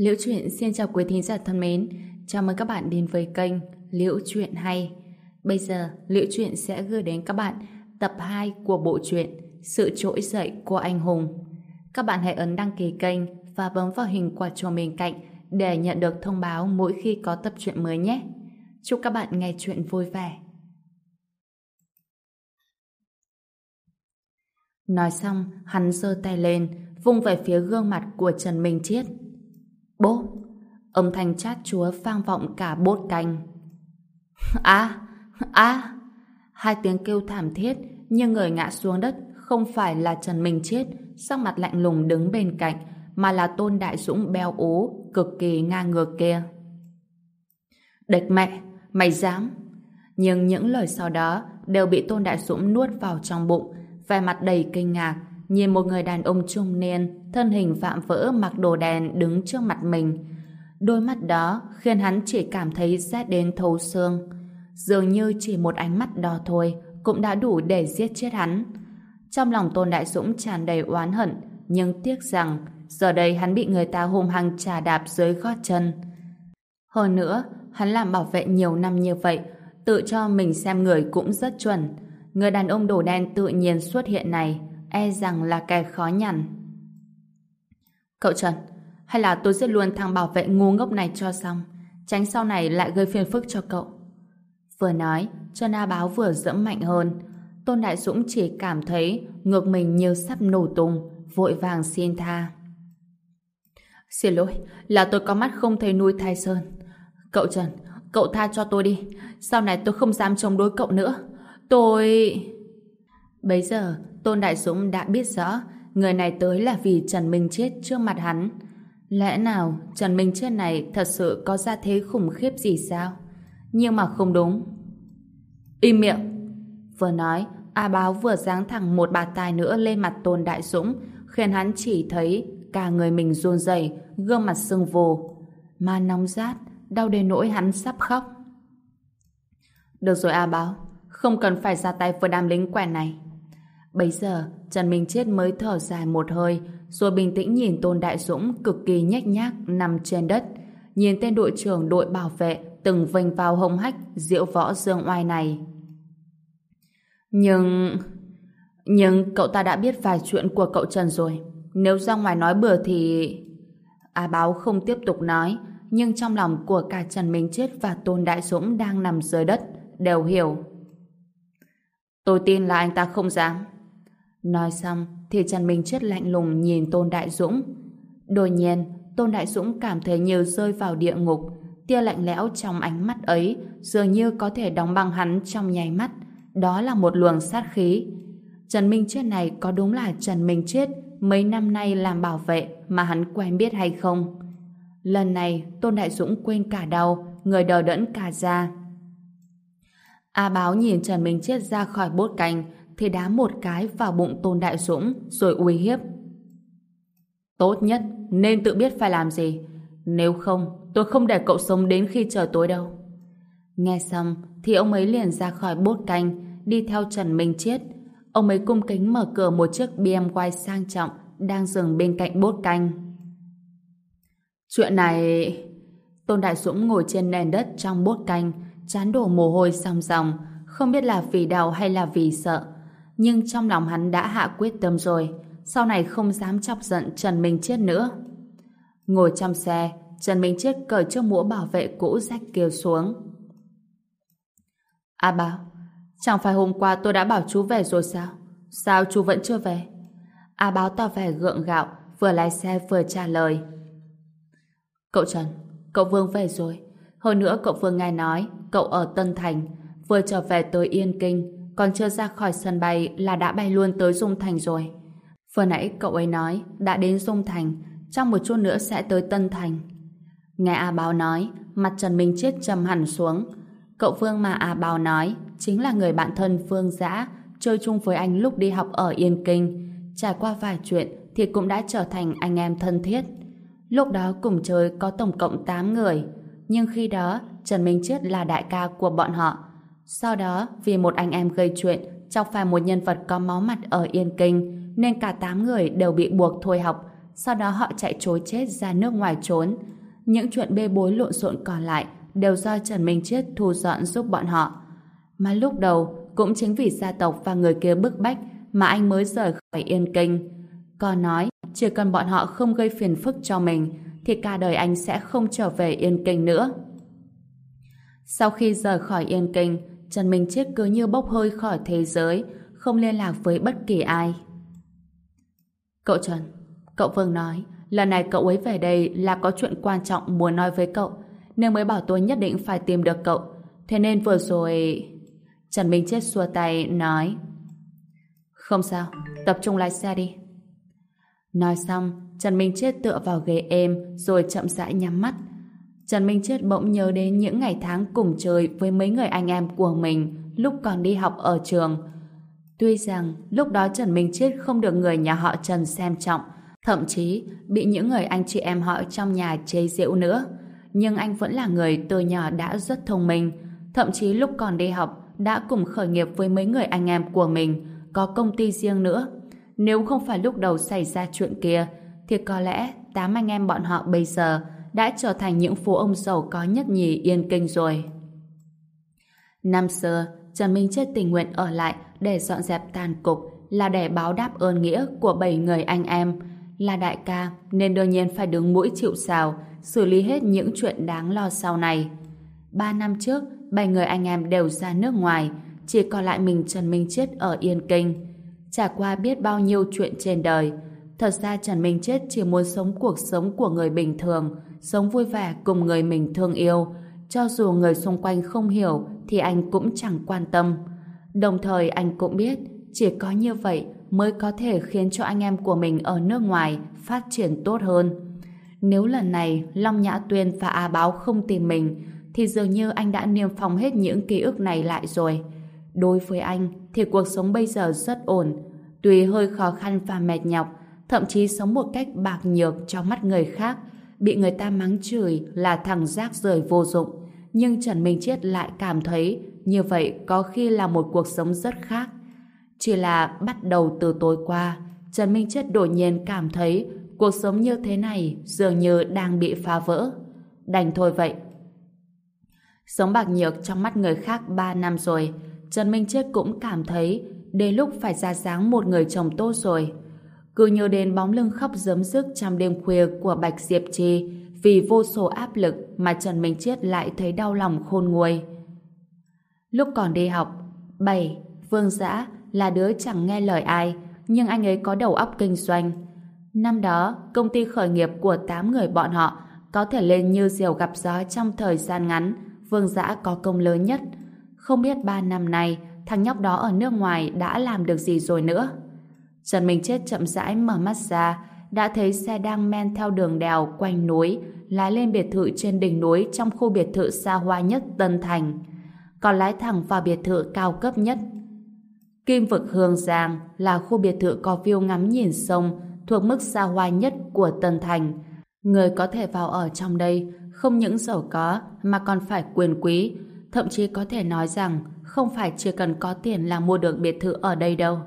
Liễu Chuyện xin chào quý thính giả thân mến. Chào mừng các bạn đến với kênh Liễu Chuyện Hay. Bây giờ, Liễu Chuyện sẽ gửi đến các bạn tập 2 của bộ truyện Sự Trỗi Dậy của Anh Hùng. Các bạn hãy ấn đăng ký kênh và bấm vào hình quả chuông bên cạnh để nhận được thông báo mỗi khi có tập truyện mới nhé. Chúc các bạn nghe chuyện vui vẻ. Nói xong, hắn giơ tay lên, vung về phía gương mặt của Trần Minh Chiết. Bốp! Âm thanh chát chúa vang vọng cả bốt canh. a a Hai tiếng kêu thảm thiết, nhưng người ngã xuống đất không phải là Trần Minh chết sắc mặt lạnh lùng đứng bên cạnh, mà là Tôn Đại Dũng béo ố, cực kỳ ngang ngược kia. Địch mẹ! Mày dám! Nhưng những lời sau đó đều bị Tôn Đại Dũng nuốt vào trong bụng, vẻ mặt đầy kinh ngạc, nhìn một người đàn ông trung niên, thân hình vạm vỡ mặc đồ đen đứng trước mặt mình. Đôi mắt đó khiến hắn chỉ cảm thấy rét đến thấu xương. Dường như chỉ một ánh mắt đó thôi cũng đã đủ để giết chết hắn. Trong lòng Tôn Đại Dũng tràn đầy oán hận, nhưng tiếc rằng giờ đây hắn bị người ta hung hăng trà đạp dưới gót chân. Hơn nữa, hắn làm bảo vệ nhiều năm như vậy, tự cho mình xem người cũng rất chuẩn. Người đàn ông đồ đen tự nhiên xuất hiện này, e rằng là kẻ khó nhằn. Cậu Trần, hay là tôi giết luôn thằng bảo vệ ngu ngốc này cho xong, tránh sau này lại gây phiền phức cho cậu. Vừa nói, Trần A Báo vừa dẫm mạnh hơn. Tôn Đại Dũng chỉ cảm thấy ngược mình như sắp nổ tung, vội vàng xin tha. Xin lỗi, là tôi có mắt không thấy nuôi thai sơn. Cậu Trần, cậu tha cho tôi đi. Sau này tôi không dám chống đối cậu nữa. Tôi... Bây giờ, Tôn Đại Dũng đã biết rõ người này tới là vì Trần Minh chết trước mặt hắn. Lẽ nào Trần Minh chết này thật sự có ra thế khủng khiếp gì sao? Nhưng mà không đúng. Im miệng! Vừa nói, A Báo vừa giáng thẳng một bà tài nữa lên mặt Tôn Đại Dũng, khiến hắn chỉ thấy cả người mình run rẩy, gương mặt sưng vù. Mà nóng rát, đau đến nỗi hắn sắp khóc. Được rồi A Báo, không cần phải ra tay với đám lính quèn này. Bây giờ, Trần Minh Chết mới thở dài một hơi, rồi bình tĩnh nhìn Tôn Đại Dũng cực kỳ nhếch nhác nằm trên đất, nhìn tên đội trưởng đội bảo vệ từng vênh vào hông hách diệu võ dương oai này. Nhưng... Nhưng cậu ta đã biết vài chuyện của cậu Trần rồi. Nếu ra ngoài nói bừa thì... Á báo không tiếp tục nói, nhưng trong lòng của cả Trần Minh Chết và Tôn Đại Dũng đang nằm dưới đất, đều hiểu. Tôi tin là anh ta không dám. Nói xong thì Trần Minh Chết lạnh lùng nhìn Tôn Đại Dũng. Đột nhiên, Tôn Đại Dũng cảm thấy như rơi vào địa ngục. Tia lạnh lẽo trong ánh mắt ấy dường như có thể đóng băng hắn trong nháy mắt. Đó là một luồng sát khí. Trần Minh Chết này có đúng là Trần Minh Chết mấy năm nay làm bảo vệ mà hắn quen biết hay không? Lần này Tôn Đại Dũng quên cả đau, người đờ đẫn cả ra. A Báo nhìn Trần Minh Chết ra khỏi bốt canh thì đá một cái vào bụng Tôn Đại Dũng rồi uy hiếp. Tốt nhất nên tự biết phải làm gì. Nếu không, tôi không để cậu sống đến khi trời tối đâu. Nghe xong thì ông ấy liền ra khỏi bốt canh đi theo Trần Minh Chiết. Ông ấy cung kính mở cửa một chiếc BMW sang trọng đang dừng bên cạnh bốt canh. Chuyện này... Tôn Đại Dũng ngồi trên nền đất trong bốt canh chán đổ mồ hôi song song không biết là vì đau hay là vì sợ nhưng trong lòng hắn đã hạ quyết tâm rồi sau này không dám chọc giận Trần Minh Chết nữa. Ngồi trong xe Trần Minh Chết cởi chiếc mũ bảo vệ cũ rách kêu xuống. A à Bảo chẳng phải hôm qua tôi đã bảo chú về rồi sao? Sao chú vẫn chưa về? A à Báo tỏ vẻ gượng gạo vừa lái xe vừa trả lời. Cậu Trần cậu Vương về rồi. Hơn nữa cậu Vương nghe nói cậu ở Tân Thành, vừa trở về tới Yên Kinh, còn chưa ra khỏi sân bay là đã bay luôn tới Dung Thành rồi. Vừa nãy cậu ấy nói đã đến Dung Thành, trong một chút nữa sẽ tới Tân Thành. Nghe A Báo nói, mặt Trần Minh chiết trầm hẳn xuống. Cậu Vương mà A Báo nói chính là người bạn thân Phương Giã chơi chung với anh lúc đi học ở Yên Kinh. Trải qua vài chuyện thì cũng đã trở thành anh em thân thiết. Lúc đó cùng chơi có tổng cộng 8 người, nhưng khi đó Trần Minh chiết là đại ca của bọn họ. Sau đó, vì một anh em gây chuyện, chọc phải một nhân vật có máu mặt ở Yên Kinh, nên cả 8 người đều bị buộc thôi học, sau đó họ chạy trối chết ra nước ngoài trốn. Những chuyện bê bối lộn xộn còn lại đều do Trần Minh Chết thu dọn giúp bọn họ. Mà lúc đầu, cũng chính vì gia tộc và người kia bức bách mà anh mới rời khỏi Yên Kinh. Còn nói, chỉ cần bọn họ không gây phiền phức cho mình, thì cả đời anh sẽ không trở về Yên Kinh nữa. Sau khi rời khỏi Yên Kinh, Trần Minh Chết cứ như bốc hơi khỏi thế giới, không liên lạc với bất kỳ ai. Cậu Trần, cậu Vương nói, lần này cậu ấy về đây là có chuyện quan trọng muốn nói với cậu, nên mới bảo tôi nhất định phải tìm được cậu. Thế nên vừa rồi... Trần Minh Chết xua tay, nói Không sao, tập trung lái xe đi. Nói xong, Trần Minh Chết tựa vào ghế êm rồi chậm rãi nhắm mắt. Trần Minh Chết bỗng nhớ đến những ngày tháng cùng chơi với mấy người anh em của mình lúc còn đi học ở trường. Tuy rằng lúc đó Trần Minh Chết không được người nhà họ Trần xem trọng, thậm chí bị những người anh chị em họ trong nhà chế giễu nữa. Nhưng anh vẫn là người từ nhỏ đã rất thông minh, thậm chí lúc còn đi học đã cùng khởi nghiệp với mấy người anh em của mình, có công ty riêng nữa. Nếu không phải lúc đầu xảy ra chuyện kia, thì có lẽ tám anh em bọn họ bây giờ đã trở thành những phú ông giàu có nhất nhì yên kinh rồi. Năm xưa, Trần Minh Chết tình nguyện ở lại để dọn dẹp tàn cục là để báo đáp ơn nghĩa của bảy người anh em. Là đại ca nên đương nhiên phải đứng mũi chịu sào xử lý hết những chuyện đáng lo sau này. Ba năm trước, bảy người anh em đều ra nước ngoài chỉ còn lại mình Trần Minh Chết ở Yên Kinh. Trải qua biết bao nhiêu chuyện trên đời Thật ra Trần Minh Chết chỉ muốn sống cuộc sống của người bình thường sống vui vẻ cùng người mình thương yêu. Cho dù người xung quanh không hiểu thì anh cũng chẳng quan tâm. Đồng thời anh cũng biết chỉ có như vậy mới có thể khiến cho anh em của mình ở nước ngoài phát triển tốt hơn. Nếu lần này Long Nhã Tuyên và A Báo không tìm mình, thì dường như anh đã niêm phong hết những ký ức này lại rồi. Đối với anh thì cuộc sống bây giờ rất ổn. Tuy hơi khó khăn và mệt nhọc, thậm chí sống một cách bạc nhược trong mắt người khác bị người ta mắng chửi là thằng rác rời vô dụng. Nhưng Trần Minh Chiết lại cảm thấy như vậy có khi là một cuộc sống rất khác. Chỉ là bắt đầu từ tối qua, Trần Minh Chiết đột nhiên cảm thấy cuộc sống như thế này dường như đang bị phá vỡ. Đành thôi vậy. Sống bạc nhược trong mắt người khác 3 năm rồi, Trần Minh Chiết cũng cảm thấy đến lúc phải ra dáng một người chồng tốt rồi cứ nhớ đến bóng lưng khóc giấm dứt trong đêm khuya của Bạch Diệp Trì vì vô số áp lực mà Trần Minh Chiết lại thấy đau lòng khôn nguôi. Lúc còn đi học, bảy Vương Giã là đứa chẳng nghe lời ai, nhưng anh ấy có đầu óc kinh doanh. Năm đó, công ty khởi nghiệp của 8 người bọn họ có thể lên như diều gặp gió trong thời gian ngắn, Vương Giã có công lớn nhất. Không biết 3 năm nay, thằng nhóc đó ở nước ngoài đã làm được gì rồi nữa. Trần Minh Chết chậm rãi mở mắt ra, đã thấy xe đang men theo đường đèo quanh núi, lái lên biệt thự trên đỉnh núi trong khu biệt thự xa hoa nhất Tân Thành. Còn lái thẳng vào biệt thự cao cấp nhất. Kim vực Hương Giang là khu biệt thự có view ngắm nhìn sông thuộc mức xa hoa nhất của Tân Thành. Người có thể vào ở trong đây không những giàu có mà còn phải quyền quý, thậm chí có thể nói rằng không phải chỉ cần có tiền là mua được biệt thự ở đây đâu.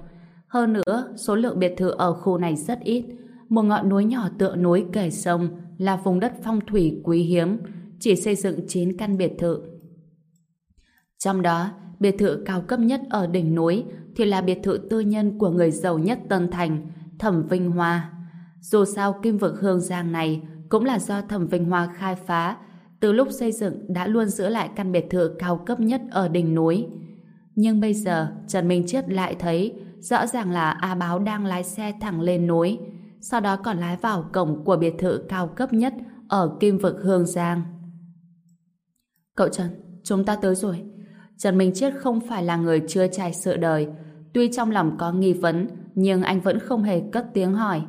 Hơn nữa, số lượng biệt thự ở khu này rất ít. Một ngọn núi nhỏ tựa núi kề sông là vùng đất phong thủy quý hiếm, chỉ xây dựng 9 căn biệt thự. Trong đó, biệt thự cao cấp nhất ở đỉnh núi thì là biệt thự tư nhân của người giàu nhất Tân Thành, Thẩm Vinh Hoa. Dù sao kim vực Hương Giang này cũng là do Thẩm Vinh Hoa khai phá, từ lúc xây dựng đã luôn giữ lại căn biệt thự cao cấp nhất ở đỉnh núi. Nhưng bây giờ, Trần Minh Chiết lại thấy rõ ràng là A Báo đang lái xe thẳng lên núi, sau đó còn lái vào cổng của biệt thự cao cấp nhất ở Kim Vực Hương Giang. Cậu Trần, chúng ta tới rồi. Trần Minh Chết không phải là người chưa trải sự đời, tuy trong lòng có nghi vấn, nhưng anh vẫn không hề cất tiếng hỏi.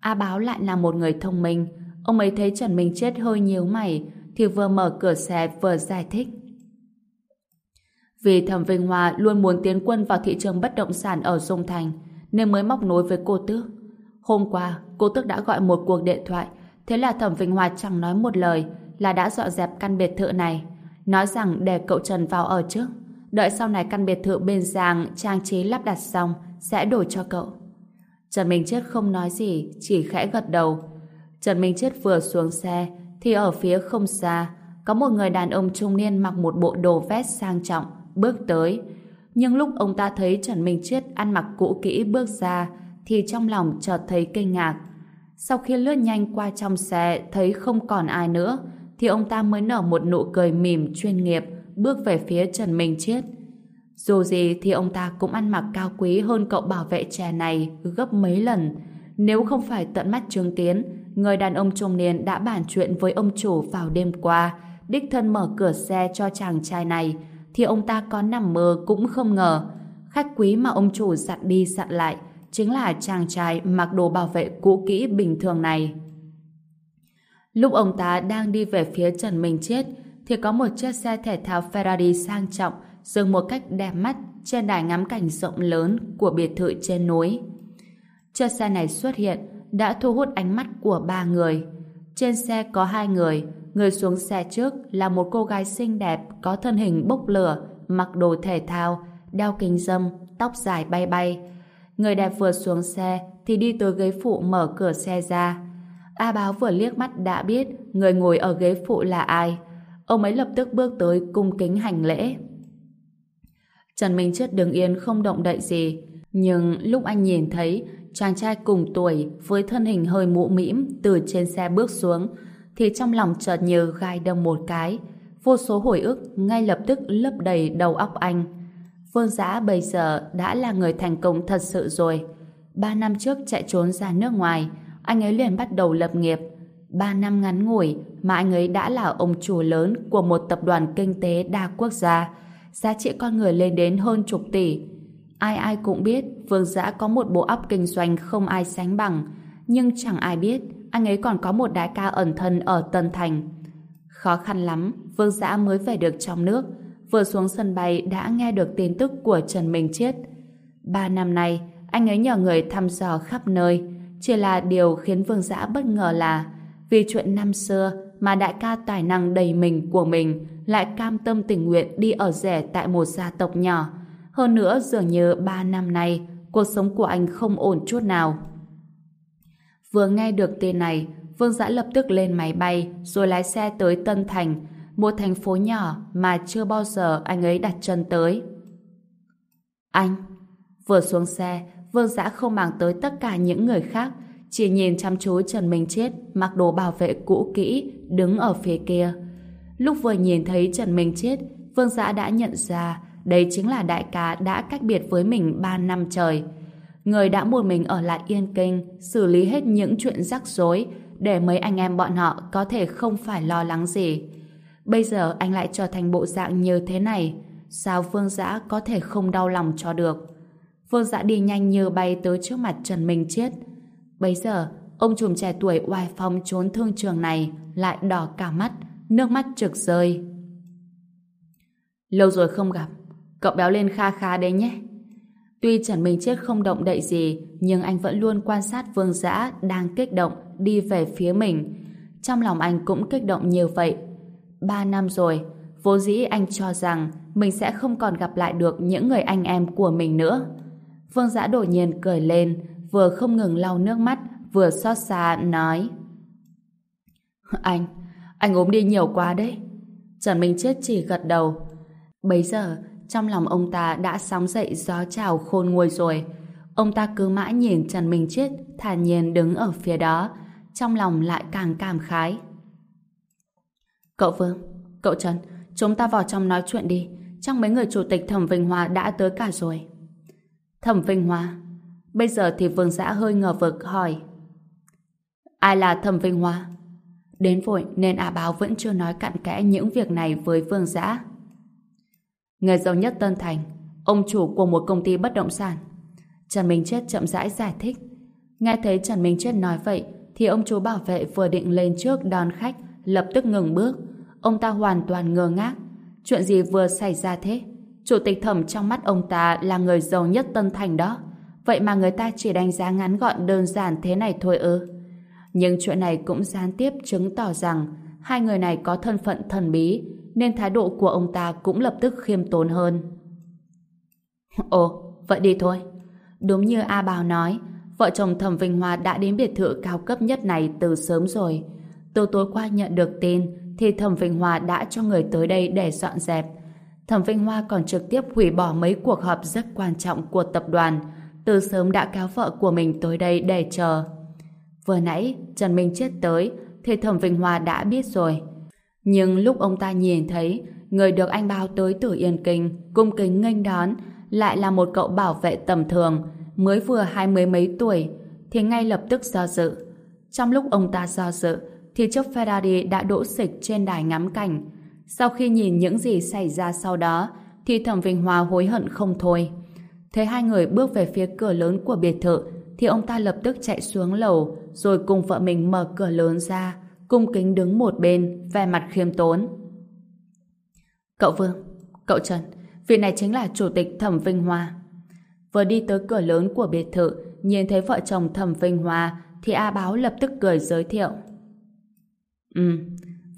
A Báo lại là một người thông minh, ông ấy thấy Trần Minh Chết hơi nhíu mày, thì vừa mở cửa xe vừa giải thích. Vì Thẩm Vinh Hoa luôn muốn tiến quân vào thị trường bất động sản ở Dung Thành, nên mới móc nối với cô Tước. Hôm qua, cô Tước đã gọi một cuộc điện thoại, thế là Thẩm Vinh Hoa chẳng nói một lời, là đã dọn dẹp căn biệt thự này, nói rằng để cậu Trần vào ở trước. Đợi sau này căn biệt thự bên Giang trang trí lắp đặt xong, sẽ đổi cho cậu. Trần Minh Chết không nói gì, chỉ khẽ gật đầu. Trần Minh Chết vừa xuống xe, thì ở phía không xa, có một người đàn ông trung niên mặc một bộ đồ vest sang trọng, bước tới. Nhưng lúc ông ta thấy Trần Minh Chết ăn mặc cũ kỹ bước ra, thì trong lòng chợt thấy kinh ngạc. Sau khi lướt nhanh qua trong xe thấy không còn ai nữa, thì ông ta mới nở một nụ cười mỉm chuyên nghiệp, bước về phía Trần Minh Chết. Dù gì thì ông ta cũng ăn mặc cao quý hơn cậu bảo vệ trẻ này gấp mấy lần. Nếu không phải tận mắt chứng kiến, người đàn ông trung niên đã bàn chuyện với ông chủ vào đêm qua, đích thân mở cửa xe cho chàng trai này, thì ông ta có nằm mơ cũng không ngờ. Khách quý mà ông chủ dặn đi dặn lại chính là chàng trai mặc đồ bảo vệ cũ kỹ bình thường này. Lúc ông ta đang đi về phía Trần Minh Chết, thì có một chiếc xe thể thao Ferrari sang trọng dừng một cách đẹp mắt trên đài ngắm cảnh rộng lớn của biệt thự trên núi. Chiếc xe này xuất hiện đã thu hút ánh mắt của ba người. Trên xe có hai người, người xuống xe trước là một cô gái xinh đẹp có thân hình bốc lửa, mặc đồ thể thao, đeo kính dâm, tóc dài bay bay. Người đẹp vừa xuống xe thì đi tới ghế phụ mở cửa xe ra. A Báo vừa liếc mắt đã biết người ngồi ở ghế phụ là ai. Ông ấy lập tức bước tới cung kính hành lễ. Trần Minh Chết đứng yên không động đậy gì. Nhưng lúc anh nhìn thấy chàng trai cùng tuổi với thân hình hơi mụ mĩm từ trên xe bước xuống thì trong lòng chợt như gai đâm một cái. Vô số hồi ức ngay lập tức lấp đầy đầu óc anh. Vương Giã bây giờ đã là người thành công thật sự rồi. Ba năm trước chạy trốn ra nước ngoài, anh ấy liền bắt đầu lập nghiệp. Ba năm ngắn ngủi mà anh ấy đã là ông chủ lớn của một tập đoàn kinh tế đa quốc gia, giá trị con người lên đến hơn chục tỷ. Ai ai cũng biết Vương Giã có một bộ óc kinh doanh không ai sánh bằng, nhưng chẳng ai biết anh ấy còn có một đại ca ẩn thân ở Tân Thành. Khó khăn lắm, Vương Giã mới về được trong nước, vừa xuống sân bay đã nghe được tin tức của Trần Minh Chiết. Ba năm nay, anh ấy nhờ người thăm dò khắp nơi, chỉ là điều khiến Vương Giã bất ngờ là vì chuyện năm xưa mà đại ca tài năng đầy mình của mình lại cam tâm tình nguyện đi ở rẻ tại một gia tộc nhỏ. Hơn nữa dường như ba năm nay cuộc sống của anh không ổn chút nào. Vừa nghe được tên này, Vương Giã lập tức lên máy bay rồi lái xe tới Tân Thành, một thành phố nhỏ mà chưa bao giờ anh ấy đặt chân tới. Anh! Vừa xuống xe, Vương Giã không mang tới tất cả những người khác, chỉ nhìn chăm chú Trần Minh Chết mặc đồ bảo vệ cũ kỹ đứng ở phía kia. Lúc vừa nhìn thấy Trần Minh Chết, Vương Giã đã nhận ra đây chính là đại ca đã cách biệt với mình 3 năm trời. Người đã một mình ở lại Yên Kinh xử lý hết những chuyện rắc rối để mấy anh em bọn họ có thể không phải lo lắng gì. Bây giờ anh lại trở thành bộ dạng như thế này sao Vương Dã có thể không đau lòng cho được. Vương Dã đi nhanh như bay tới trước mặt Trần Minh Chiết. Bây giờ, ông trùm trẻ tuổi oai phong trốn thương trường này lại đỏ cả mắt, nước mắt trực rơi. Lâu rồi không gặp, cậu béo lên kha kha đấy nhé. Tuy Trần Minh Chết không động đậy gì, nhưng anh vẫn luôn quan sát Vương Giã đang kích động đi về phía mình. Trong lòng anh cũng kích động như vậy. Ba năm rồi, vốn dĩ anh cho rằng mình sẽ không còn gặp lại được những người anh em của mình nữa. Vương Giã đột nhiên cười lên, vừa không ngừng lau nước mắt, vừa xót xa nói. Anh, anh ốm đi nhiều quá đấy. Trần Minh Chết chỉ gật đầu. Bấy giờ, trong lòng ông ta đã sóng dậy gió trào khôn nguôi rồi. Ông ta cứ mãi nhìn Trần Minh Chết thản nhiên đứng ở phía đó, trong lòng lại càng cảm khái. Cậu Vương, cậu Trần, chúng ta vào trong nói chuyện đi. trong mấy người chủ tịch Thẩm Vinh Hoa đã tới cả rồi. Thẩm Vinh Hoa. Bây giờ thì Vương Giã hơi ngờ vực hỏi. Ai là Thẩm Vinh Hoa? Đến vội nên A Báo vẫn chưa nói cặn kẽ những việc này với Vương Giã. Người giàu nhất Tân Thành, ông chủ của một công ty bất động sản. Trần Minh Chết chậm rãi giải thích. Nghe thấy Trần Minh Chết nói vậy, thì ông chú bảo vệ vừa định lên trước đón khách, lập tức ngừng bước. Ông ta hoàn toàn ngơ ngác. Chuyện gì vừa xảy ra thế? Chủ tịch thẩm trong mắt ông ta là người giàu nhất Tân Thành đó. Vậy mà người ta chỉ đánh giá ngắn gọn đơn giản thế này thôi ư. Nhưng chuyện này cũng gián tiếp chứng tỏ rằng hai người này có thân phận thần bí, nên thái độ của ông ta cũng lập tức khiêm tốn hơn. Ồ, vậy đi thôi. Đúng như A Bảo nói, vợ chồng Thẩm Vinh Hoa đã đến biệt thự cao cấp nhất này từ sớm rồi. Từ tối qua nhận được tin thì Thẩm Vinh Hoa đã cho người tới đây để dọn dẹp. Thẩm Vinh Hoa còn trực tiếp hủy bỏ mấy cuộc họp rất quan trọng của tập đoàn. Từ sớm đã kéo vợ của mình tới đây để chờ. Vừa nãy, Trần Minh Chết tới thì Thẩm Vinh Hoa đã biết rồi. Nhưng lúc ông ta nhìn thấy, người được anh bao tới từ Yên Kinh, cung kính nghênh đón, lại là một cậu bảo vệ tầm thường, mới vừa hai mươi mấy tuổi, thì ngay lập tức do dự. Trong lúc ông ta do dự, thì chiếc Ferrari đã đỗ xịch trên đài ngắm cảnh. Sau khi nhìn những gì xảy ra sau đó, thì Thẩm Vinh Hoa hối hận không thôi. Thấy hai người bước về phía cửa lớn của biệt thự, thì ông ta lập tức chạy xuống lầu, rồi cùng vợ mình mở cửa lớn ra cung kính đứng một bên vẻ mặt khiêm tốn. Cậu Vương, cậu Trần, vị này chính là chủ tịch Thẩm Vinh Hoa. Vừa đi tới cửa lớn của biệt thự, nhìn thấy vợ chồng Thẩm Vinh Hoa, thì A Báo lập tức cười giới thiệu. Ừ,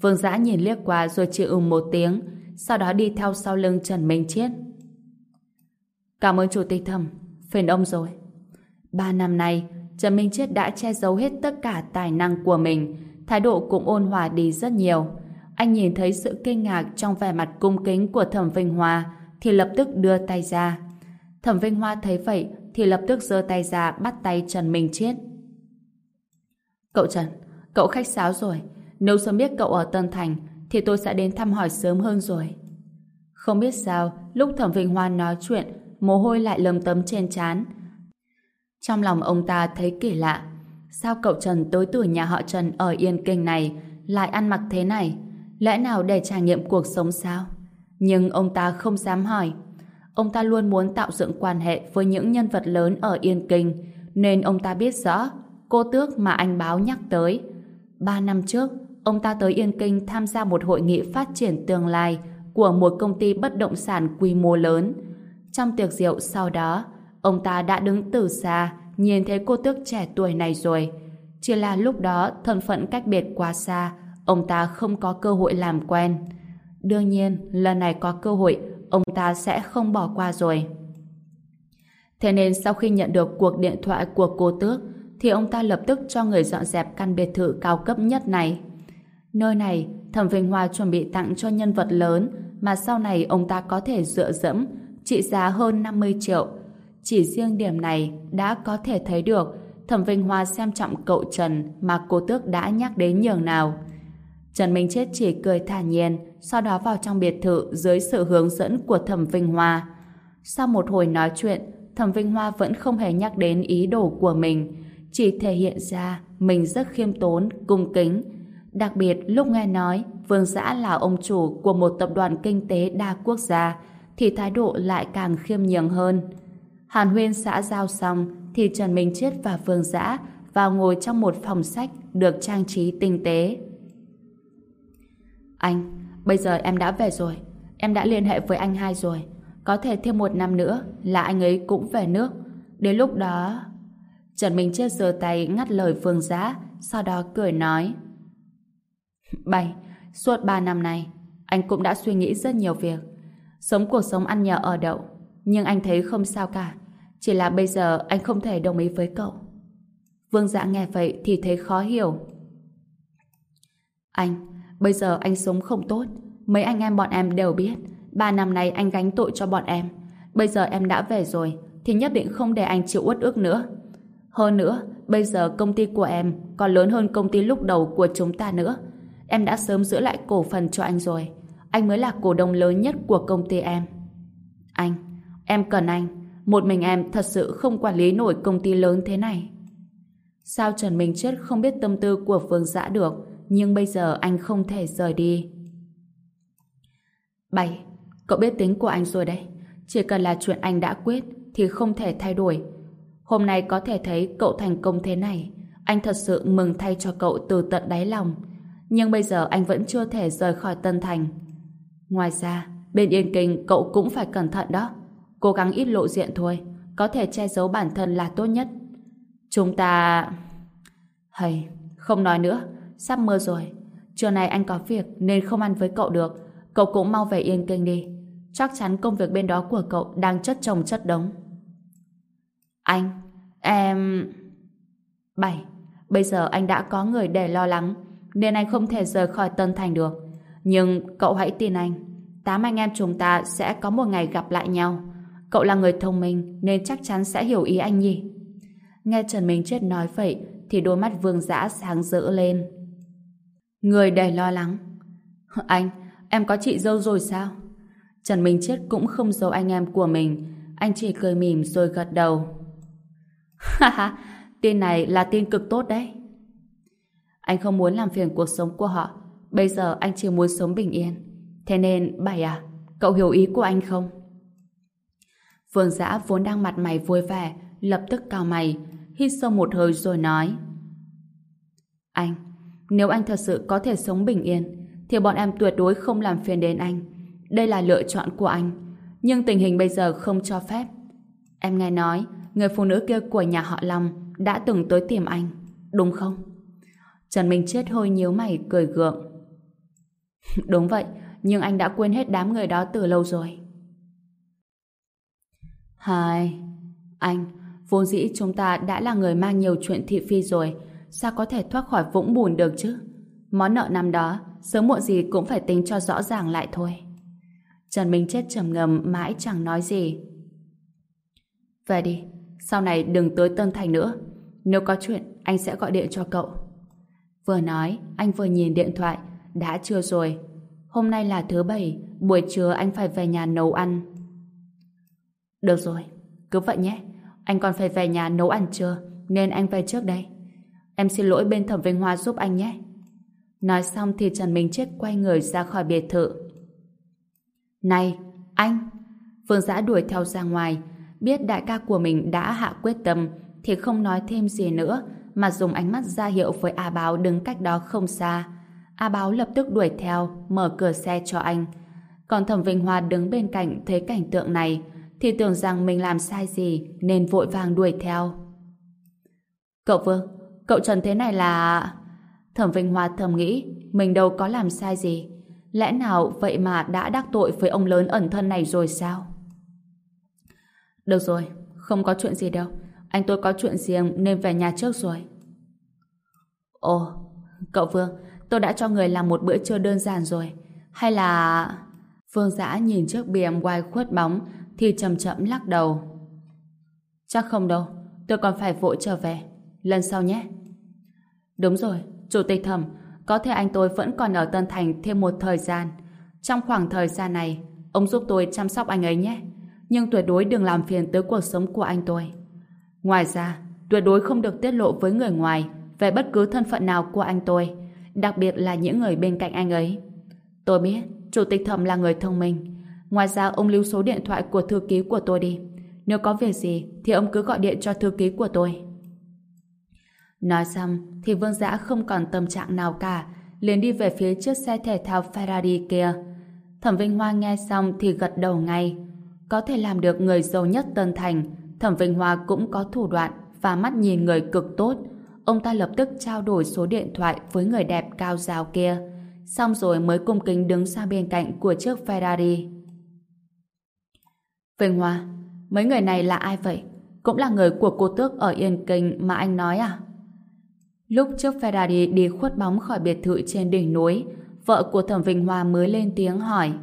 Vương Giã nhìn liếc qua rồi chịu ừm một tiếng, sau đó đi theo sau lưng Trần Minh Chiết. Cảm ơn chủ tịch Thẩm, phiền ông rồi. Ba năm nay, Trần Minh Chiết đã che giấu hết tất cả tài năng của mình, thái độ cũng ôn hòa đi rất nhiều. Anh nhìn thấy sự kinh ngạc trong vẻ mặt cung kính của Thẩm Vinh Hoa, thì lập tức đưa tay ra. Thẩm Vinh Hoa thấy vậy thì lập tức giơ tay ra bắt tay Trần Minh Chiết. Cậu Trần, cậu khách sáo rồi. Nếu sớm biết cậu ở Tân Thành thì tôi sẽ đến thăm hỏi sớm hơn rồi. Không biết sao, lúc Thẩm Vinh Hoa nói chuyện, mồ hôi lại lấm tấm trên trán. Trong lòng ông ta thấy kỳ lạ. Sao cậu Trần tối tuổi nhà họ Trần ở Yên Kinh này lại ăn mặc thế này? Lẽ nào để trải nghiệm cuộc sống sao? Nhưng ông ta không dám hỏi. Ông ta luôn muốn tạo dựng quan hệ với những nhân vật lớn ở Yên Kinh, nên ông ta biết rõ cô tước mà anh báo nhắc tới. Ba năm trước, ông ta tới Yên Kinh tham gia một hội nghị phát triển tương lai của một công ty bất động sản quy mô lớn. Trong tiệc rượu sau đó, ông ta đã đứng từ xa nhìn thấy cô tước trẻ tuổi này rồi. Chỉ là lúc đó thân phận cách biệt quá xa, ông ta không có cơ hội làm quen. Đương nhiên, lần này có cơ hội, ông ta sẽ không bỏ qua rồi. Thế nên sau khi nhận được cuộc điện thoại của cô tước, thì ông ta lập tức cho người dọn dẹp căn biệt thự cao cấp nhất này. Nơi này, Thẩm Vinh Hoa chuẩn bị tặng cho nhân vật lớn mà sau này ông ta có thể dựa dẫm, trị giá hơn 50 triệu. Chỉ riêng điểm này đã có thể thấy được Thẩm Vinh Hoa xem trọng cậu Trần mà cô tước đã nhắc đến nhường nào. Trần Minh Chết chỉ cười thản nhiên, sau đó vào trong biệt thự dưới sự hướng dẫn của Thẩm Vinh Hoa. Sau một hồi nói chuyện, Thẩm Vinh Hoa vẫn không hề nhắc đến ý đồ của mình, chỉ thể hiện ra mình rất khiêm tốn, cung kính. Đặc biệt lúc nghe nói Vương Giã là ông chủ của một tập đoàn kinh tế đa quốc gia, thì thái độ lại càng khiêm nhường hơn. Hàn Huyên xã giao xong, thì Trần Minh Chiết và Vương Giã vào ngồi trong một phòng sách được trang trí tinh tế. Anh, bây giờ em đã về rồi. Em đã liên hệ với anh hai rồi. Có thể thêm một năm nữa là anh ấy cũng về nước. Đến lúc đó... Trần Minh Chiết giơ tay ngắt lời Phương Dã, sau đó cười nói. Bảy, suốt ba năm này, anh cũng đã suy nghĩ rất nhiều việc. Sống cuộc sống ăn nhờ ở đậu. Nhưng anh thấy không sao cả. Chỉ là bây giờ anh không thể đồng ý với cậu. Vương Dạ nghe vậy thì thấy khó hiểu. Anh, Bây giờ anh sống không tốt. Mấy anh em bọn em đều biết. Ba năm nay anh gánh tội cho bọn em. Bây giờ em đã về rồi, thì nhất định không để anh chịu uất ức nữa. Hơn nữa, bây giờ công ty của em còn lớn hơn công ty lúc đầu của chúng ta nữa. Em đã sớm giữ lại cổ phần cho anh rồi. Anh mới là cổ đông lớn nhất của công ty em. Anh, em cần anh. Một mình em thật sự không quản lý nổi công ty lớn thế này. Sao Trần Minh Chết không biết tâm tư của phương dã được? nhưng bây giờ anh không thể rời đi. Bảy, cậu biết tính của anh rồi đấy. Chỉ cần là chuyện anh đã quyết thì không thể thay đổi. Hôm nay có thể thấy cậu thành công thế này. Anh thật sự mừng thay cho cậu từ tận đáy lòng. Nhưng bây giờ anh vẫn chưa thể rời khỏi Tân Thành. Ngoài ra, bên Yên Kinh cậu cũng phải cẩn thận đó. Cố gắng ít lộ diện thôi. Có thể che giấu bản thân là tốt nhất. Chúng ta... Hay, không nói nữa. Sắp mưa rồi. Trưa nay anh có việc nên không ăn với cậu được. Cậu cũng mau về Yên Kinh đi. Chắc chắn công việc bên đó của cậu đang chất chồng chất đống. Anh, em... bảy. Bây giờ anh đã có người để lo lắng, nên anh không thể rời khỏi Tân Thành được. Nhưng cậu hãy tin anh, tám anh em chúng ta sẽ có một ngày gặp lại nhau. Cậu là người thông minh nên chắc chắn sẽ hiểu ý anh nhỉ. Nghe Trần Minh Chết nói vậy thì đôi mắt vương dã sáng rỡ lên. Người đầy lo lắng. Anh, em có chị dâu rồi sao? Trần Minh Chết cũng không giấu anh em của mình. Anh chỉ cười mỉm rồi gật đầu. Ha ha, tin này là tin cực tốt đấy. Anh không muốn làm phiền cuộc sống của họ. Bây giờ anh chỉ muốn sống bình yên. Thế nên, bảy à, cậu hiểu ý của anh không? Vương giã vốn đang mặt mày vui vẻ, lập tức cao mày, hít sâu một hơi rồi nói. Anh, nếu anh thật sự có thể sống bình yên, thì bọn em tuyệt đối không làm phiền đến anh. Đây là lựa chọn của anh. Nhưng tình hình bây giờ không cho phép. Em nghe nói, người phụ nữ kia của nhà họ Long đã từng tới tìm anh, đúng không? Trần Minh Chết hơi nhíu mày cười gượng. đúng vậy, nhưng anh đã quên hết đám người đó từ lâu rồi. Hai, anh, vốn dĩ chúng ta đã là người mang nhiều chuyện thị phi rồi, sao có thể thoát khỏi vũng bùn được chứ? Món nợ năm đó, sớm muộn gì cũng phải tính cho rõ ràng lại thôi. Trần Minh Chết trầm ngầm mãi chẳng nói gì. Về đi, sau này đừng tới Tân Thành nữa. Nếu có chuyện, anh sẽ gọi điện cho cậu. Vừa nói, anh vừa nhìn điện thoại. Đã trưa rồi. Hôm nay là thứ bảy, buổi trưa anh phải về nhà nấu ăn. Được rồi, cứ vậy nhé. Anh còn phải về nhà nấu ăn chưa, nên anh về trước đây. Em xin lỗi bên thẩm Vinh Hoa giúp anh nhé. Nói xong thì Trần Minh Chết quay người ra khỏi biệt thự. Này, anh! Phương Giã đuổi theo ra ngoài, biết đại ca của mình đã hạ quyết tâm thì không nói thêm gì nữa mà dùng ánh mắt ra hiệu với A Báo đứng cách đó không xa. A Báo lập tức đuổi theo, mở cửa xe cho anh. Còn Thẩm Vinh Hoa đứng bên cạnh thấy cảnh tượng này thì tưởng rằng mình làm sai gì nên vội vàng đuổi theo. Cậu Vương, cậu Trần thế này là... Thẩm Vinh Hoa thầm nghĩ mình đâu có làm sai gì. Lẽ nào vậy mà đã đắc tội với ông lớn ẩn thân này rồi sao? Được rồi, không có chuyện gì đâu. Anh tôi có chuyện riêng nên về nhà trước rồi. Ồ, cậu Vương, tôi đã cho người làm một bữa trưa đơn giản rồi. Hay là... Phương Giã nhìn trước BMW khuất bóng thì chậm chậm lắc đầu. Chắc không đâu, tôi còn phải vội trở về. Lần sau nhé. Đúng rồi, Chủ tịch Thẩm, có thể anh tôi vẫn còn ở Tân Thành thêm một thời gian. Trong khoảng thời gian này, ông giúp tôi chăm sóc anh ấy nhé. Nhưng tuyệt đối đừng làm phiền tới cuộc sống của anh tôi. Ngoài ra, tuyệt đối không được tiết lộ với người ngoài về bất cứ thân phận nào của anh tôi, đặc biệt là những người bên cạnh anh ấy. Tôi biết, Chủ tịch Thẩm là người thông minh. Ngoài ra, ông lưu số điện thoại của thư ký của tôi đi. Nếu có việc gì, thì ông cứ gọi điện cho thư ký của tôi. Nói xong thì Vương Giã không còn tâm trạng nào cả, liền đi về phía chiếc xe thể thao Ferrari kia. Thẩm Vinh Hoa nghe xong thì gật đầu ngay. Có thể làm được người giàu nhất Tân Thành, Thẩm Vinh Hoa cũng có thủ đoạn và mắt nhìn người cực tốt. Ông ta lập tức trao đổi số điện thoại với người đẹp cao giáo kia. Xong rồi mới cung kính đứng sang bên cạnh của chiếc Ferrari. Vinh Hoa, mấy người này là ai vậy? Cũng là người của cô tước ở Yên Kinh mà anh nói à? Lúc chiếc Ferrari đi khuất bóng khỏi biệt thự trên đỉnh núi, vợ của Thẩm Vinh Hoa mới lên tiếng hỏi.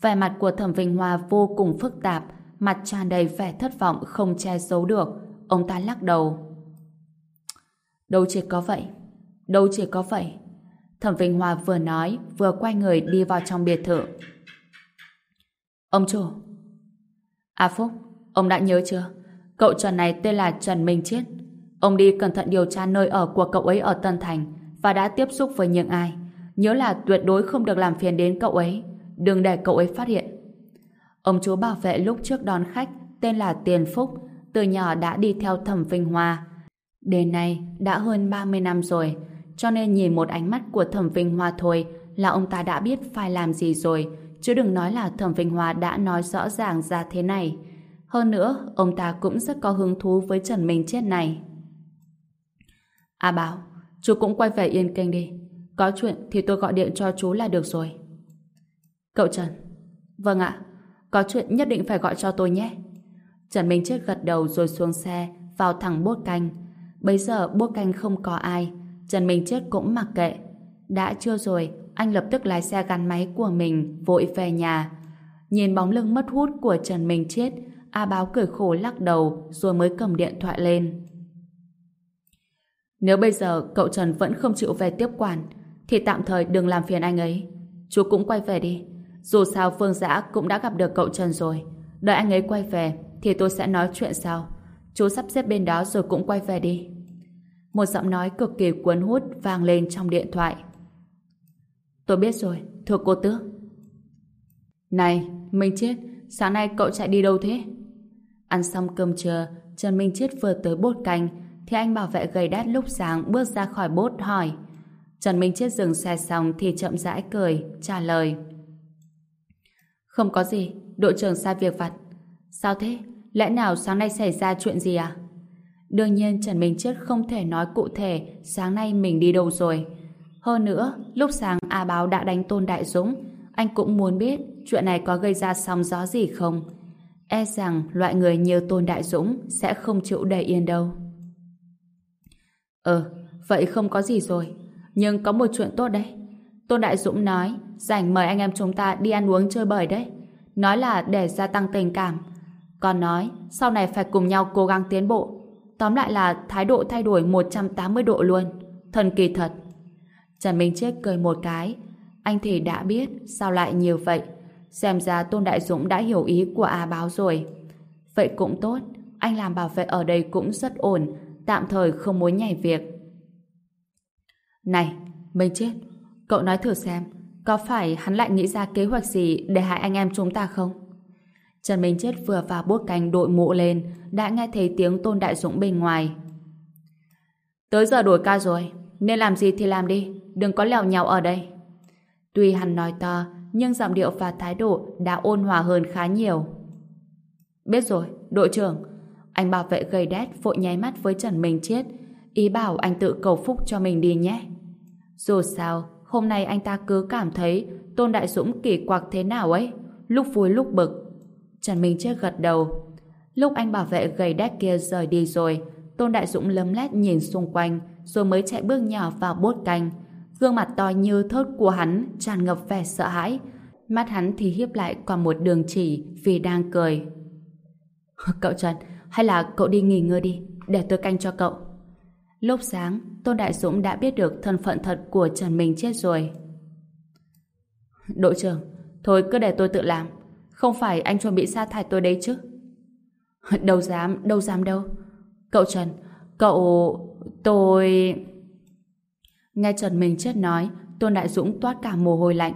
Vẻ mặt của Thẩm Vinh Hoa vô cùng phức tạp, mặt tràn đầy vẻ thất vọng không che giấu được. Ông ta lắc đầu. Đâu chỉ có vậy. Đâu chỉ có vậy. Thẩm Vinh Hoa vừa nói, vừa quay người đi vào trong biệt thự. Ông chủ. À Phúc, ông đã nhớ chưa? Cậu Trần này tên là Trần Minh Chiết. Ông đi cẩn thận điều tra nơi ở của cậu ấy ở Tân Thành và đã tiếp xúc với những ai. Nhớ là tuyệt đối không được làm phiền đến cậu ấy. Đừng để cậu ấy phát hiện. Ông chú bảo vệ lúc trước đón khách tên là Tiền Phúc từ nhỏ đã đi theo thẩm Vinh Hoa. Đến nay đã hơn 30 năm rồi cho nên nhìn một ánh mắt của thẩm Vinh Hoa thôi là ông ta đã biết phải làm gì rồi chứ đừng nói là thẩm Vinh Hoa đã nói rõ ràng ra thế này. Hơn nữa, ông ta cũng rất có hứng thú với Trần Minh Chết này. À Bảo, chú cũng quay về Yên Kinh đi. Có chuyện thì tôi gọi điện cho chú là được rồi. Cậu Trần. Vâng ạ. Có chuyện nhất định phải gọi cho tôi nhé. Trần Minh Chết gật đầu rồi xuống xe, vào thẳng bốt canh. Bây giờ bốt canh không có ai, Trần Minh Chết cũng mặc kệ. Đã chưa rồi, anh lập tức lái xe gắn máy của mình vội về nhà. Nhìn bóng lưng mất hút của Trần Minh Chết, A Báo cười khổ lắc đầu rồi mới cầm điện thoại lên. Nếu bây giờ cậu Trần vẫn không chịu về tiếp quản, thì tạm thời đừng làm phiền anh ấy. Chú cũng quay về đi. Dù sao Phương Giã cũng đã gặp được cậu Trần rồi. Đợi anh ấy quay về thì tôi sẽ nói chuyện sau. Chú sắp xếp bên đó rồi cũng quay về đi. Một giọng nói cực kỳ cuốn hút vang lên trong điện thoại. Tôi biết rồi, thưa cô Tước. Này, Minh Chết, sáng nay cậu chạy đi đâu thế? Ăn xong cơm trưa, Trần Minh Chết vừa tới bốt canh, thì anh bảo vệ gầy đát lúc sáng bước ra khỏi bốt hỏi. Trần Minh Chết dừng xe xong thì chậm rãi cười, trả lời. Không có gì, đội trưởng sai việc vặt. Sao thế? Lẽ nào sáng nay xảy ra chuyện gì à? Đương nhiên Trần Minh Chết không thể nói cụ thể sáng nay mình đi đâu rồi. Hơn nữa, lúc sáng A Báo đã đánh Tôn Đại Dũng, anh cũng muốn biết chuyện này có gây ra sóng gió gì không. E rằng loại người như Tôn Đại Dũng sẽ không chịu để yên đâu. ờ vậy không có gì rồi. Nhưng có một chuyện tốt đấy. Tôn Đại Dũng nói rảnh mời anh em chúng ta đi ăn uống chơi bời đấy. Nói là để gia tăng tình cảm. Còn nói sau này phải cùng nhau cố gắng tiến bộ. Tóm lại là thái độ thay đổi 180 độ luôn. Thần kỳ thật. Trần Minh Chết cười một cái. Anh thì đã biết sao lại nhiều vậy. Xem ra Tôn Đại Dũng đã hiểu ý của A Báo rồi. Vậy cũng tốt. Anh làm bảo vệ ở đây cũng rất ổn. Tạm thời không muốn nhảy việc. Này, Minh Chết. Cậu nói thử xem. Có phải hắn lại nghĩ ra kế hoạch gì để hại anh em chúng ta không? Trần Minh Chết vừa vào bốt canh đội mũ lên đã nghe thấy tiếng Tôn Đại Dũng bên ngoài. Tới giờ đổi ca rồi, nên làm gì thì làm đi, đừng có lèo nhào ở đây. Tuy hắn nói to, nhưng giọng điệu và thái độ đã ôn hòa hơn khá nhiều. Biết rồi, đội trưởng. Anh bảo vệ gầy đét vội nháy mắt với Trần Minh Chết, ý bảo anh tự cầu phúc cho mình đi nhé. Dù sao, hôm nay anh ta cứ cảm thấy Tôn Đại Dũng kỳ quặc thế nào ấy, lúc vui lúc bực. Trần Minh Chiết gật đầu. Lúc anh bảo vệ gầy đét kia rời đi rồi, Tôn Đại Dũng lấm lét nhìn xung quanh, rồi mới chạy bước nhỏ vào bốt canh. Gương mặt to như thớt của hắn tràn ngập vẻ sợ hãi. Mắt hắn thì hiếp lại còn một đường chỉ vì đang cười. Cậu Trần, hay là cậu đi nghỉ ngơi đi, để tôi canh cho cậu. Lúc sáng, Tôn Đại Dũng đã biết được thân phận thật của Trần Minh chết rồi. Đội trưởng, thôi cứ để tôi tự làm. Không phải anh chuẩn bị sa thải tôi đấy chứ? Đâu dám, đâu dám đâu. Cậu Trần, cậu tôi... Nghe Trần Minh Chết nói, Tôn Đại Dũng toát cả mồ hôi lạnh.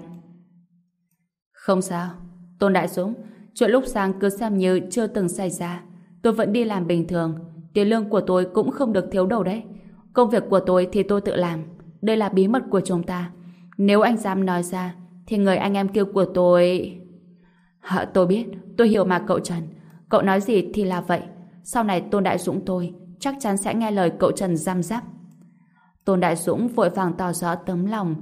Không sao. Tôn Đại Dũng, chuyện lúc sáng cứ xem như chưa từng xảy ra. Tôi vẫn đi làm bình thường. Tiền lương của tôi cũng không được thiếu đâu đấy. Công việc của tôi thì tôi tự làm. Đây là bí mật của chúng ta. Nếu anh dám nói ra, thì người anh em kia của tôi... Hả, tôi biết, tôi hiểu mà cậu Trần. Cậu nói gì thì là vậy. Sau này Tôn Đại Dũng tôi chắc chắn sẽ nghe lời cậu Trần giam giáp. Tôn Đại Dũng vội vàng tỏ rõ tấm lòng.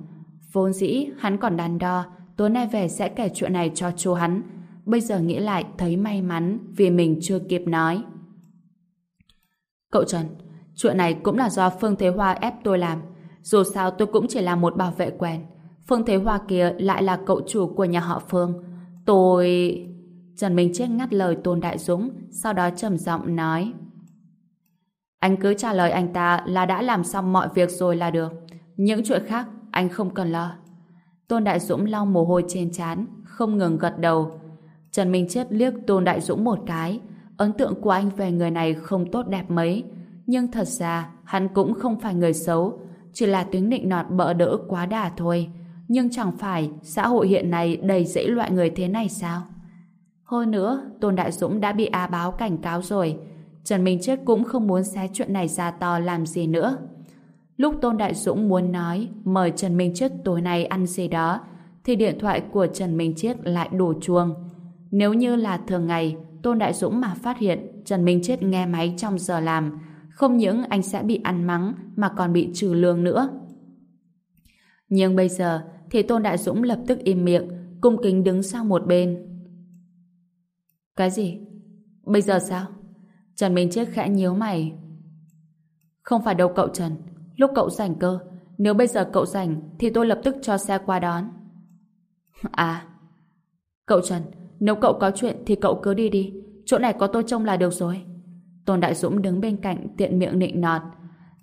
Vốn dĩ hắn còn đắn đo, tối nay về sẽ kể chuyện này cho chú hắn. Bây giờ nghĩ lại thấy may mắn vì mình chưa kịp nói. Cậu Trần, chuyện này cũng là do Phương Thế Hoa ép tôi làm. Dù sao tôi cũng chỉ là một bảo vệ quen. Phương Thế Hoa kia lại là cậu chủ của nhà họ Phương. Tôi... Trần Minh Chết ngắt lời Tôn Đại Dũng, sau đó trầm giọng nói. Anh cứ trả lời anh ta là đã làm xong mọi việc rồi là được. Những chuyện khác anh không cần lo. Tôn Đại Dũng lau mồ hôi trên trán, không ngừng gật đầu. Trần Minh Chết liếc Tôn Đại Dũng một cái. Ấn tượng của anh về người này không tốt đẹp mấy. Nhưng thật ra, hắn cũng không phải người xấu. Chỉ là tính nịnh nọt bỡ đỡ quá đà thôi. Nhưng chẳng phải xã hội hiện nay đầy dẫy loại người thế này sao? Hơn nữa, Tôn Đại Dũng đã bị A báo cảnh cáo rồi. Trần Minh Chết cũng không muốn xé chuyện này ra to làm gì nữa. Lúc Tôn Đại Dũng muốn nói mời Trần Minh Chết tối nay ăn gì đó, thì điện thoại của Trần Minh Chết lại đổ chuông. Nếu như là thường ngày, Tôn Đại Dũng mà phát hiện Trần Minh Chết nghe máy trong giờ làm, không những anh sẽ bị ăn mắng mà còn bị trừ lương nữa. Nhưng bây giờ thì Tôn Đại Dũng lập tức im miệng, cung kính đứng sang một bên. Cái gì? Bây giờ sao? Trần Minh Chết khẽ nhíu mày. Không phải đâu cậu Trần. Lúc cậu rảnh cơ. Nếu bây giờ cậu rảnh thì tôi lập tức cho xe qua đón. À. Cậu Trần, nếu cậu có chuyện thì cậu cứ đi đi. Chỗ này có tôi trông là được rồi. Tôn Đại Dũng đứng bên cạnh tiện miệng nịnh nọt.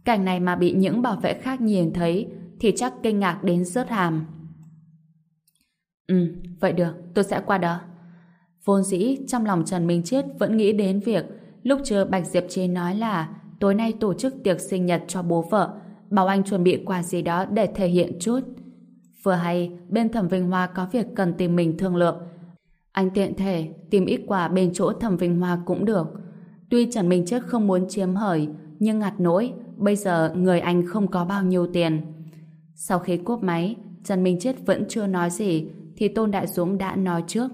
Cảnh này mà bị những bảo vệ khác nhìn thấy thì chắc kinh ngạc đến rớt hàm. Ừ, vậy được, tôi sẽ qua đó. Vốn dĩ, trong lòng Trần Minh Chiết vẫn nghĩ đến việc lúc trưa Bạch Diệp Chế nói là tối nay tổ chức tiệc sinh nhật cho bố vợ, bảo anh chuẩn bị quà gì đó để thể hiện chút. Vừa hay, bên Thẩm Vinh Hoa có việc cần tìm mình thương lượng. Anh tiện thể tìm ít quà bên chỗ Thẩm Vinh Hoa cũng được. Tuy Trần Minh chết không muốn chiếm hời, nhưng ngặt nỗi, bây giờ người anh không có bao nhiêu tiền. Sau khi cúp máy, Trần Minh chết vẫn chưa nói gì, thì Tôn Đại Dũng đã nói trước.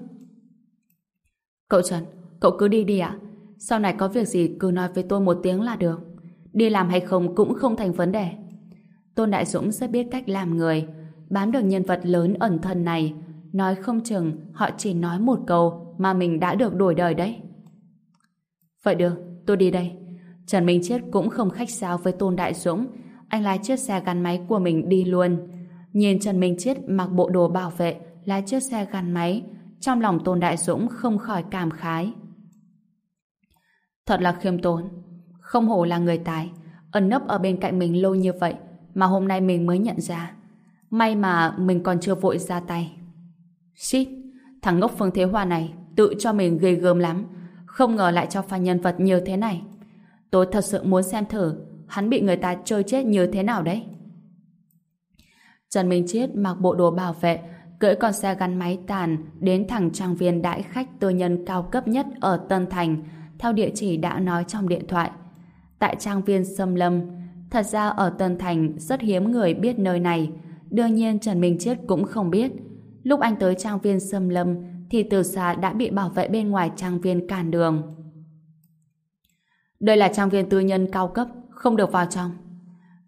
Cậu Trần, cậu cứ đi đi ạ. Sau này có việc gì cứ nói với tôi một tiếng là được. Đi làm hay không cũng không thành vấn đề. Tôn Đại Dũng rất biết cách làm người. Bám được nhân vật lớn ẩn thân này. Nói không chừng họ chỉ nói một câu mà mình đã được đổi đời đấy. Vậy được, tôi đi đây. Trần Minh Chết cũng không khách sáo với Tôn Đại Dũng. Anh lái chiếc xe gắn máy của mình đi luôn. Nhìn Trần Minh Chết mặc bộ đồ bảo vệ lái chiếc xe gắn máy trong lòng Tôn Đại Dũng không khỏi cảm khái. Thật là khiêm tốn. Không hổ là người tài. Ẩn nấp ở bên cạnh mình lâu như vậy mà hôm nay mình mới nhận ra. May mà mình còn chưa vội ra tay. Shit, thằng ngốc Phương Thế Hoa này tự cho mình ghê gớm lắm. Không ngờ lại cho pha nhân vật như thế này. Tôi thật sự muốn xem thử hắn bị người ta chơi chết như thế nào đấy. Trần Minh Chiết mặc bộ đồ bảo vệ cưỡi con xe gắn máy tàn đến thẳng trang viên đại khách tư nhân cao cấp nhất ở Tân Thành theo địa chỉ đã nói trong điện thoại. Tại trang viên Sâm Lâm, thật ra ở Tân Thành rất hiếm người biết nơi này. Đương nhiên Trần Minh Chiết cũng không biết. Lúc anh tới trang viên Sâm Lâm thì từ xa đã bị bảo vệ bên ngoài trang viên cản đường. Đây là trang viên tư nhân cao cấp, không được vào trong.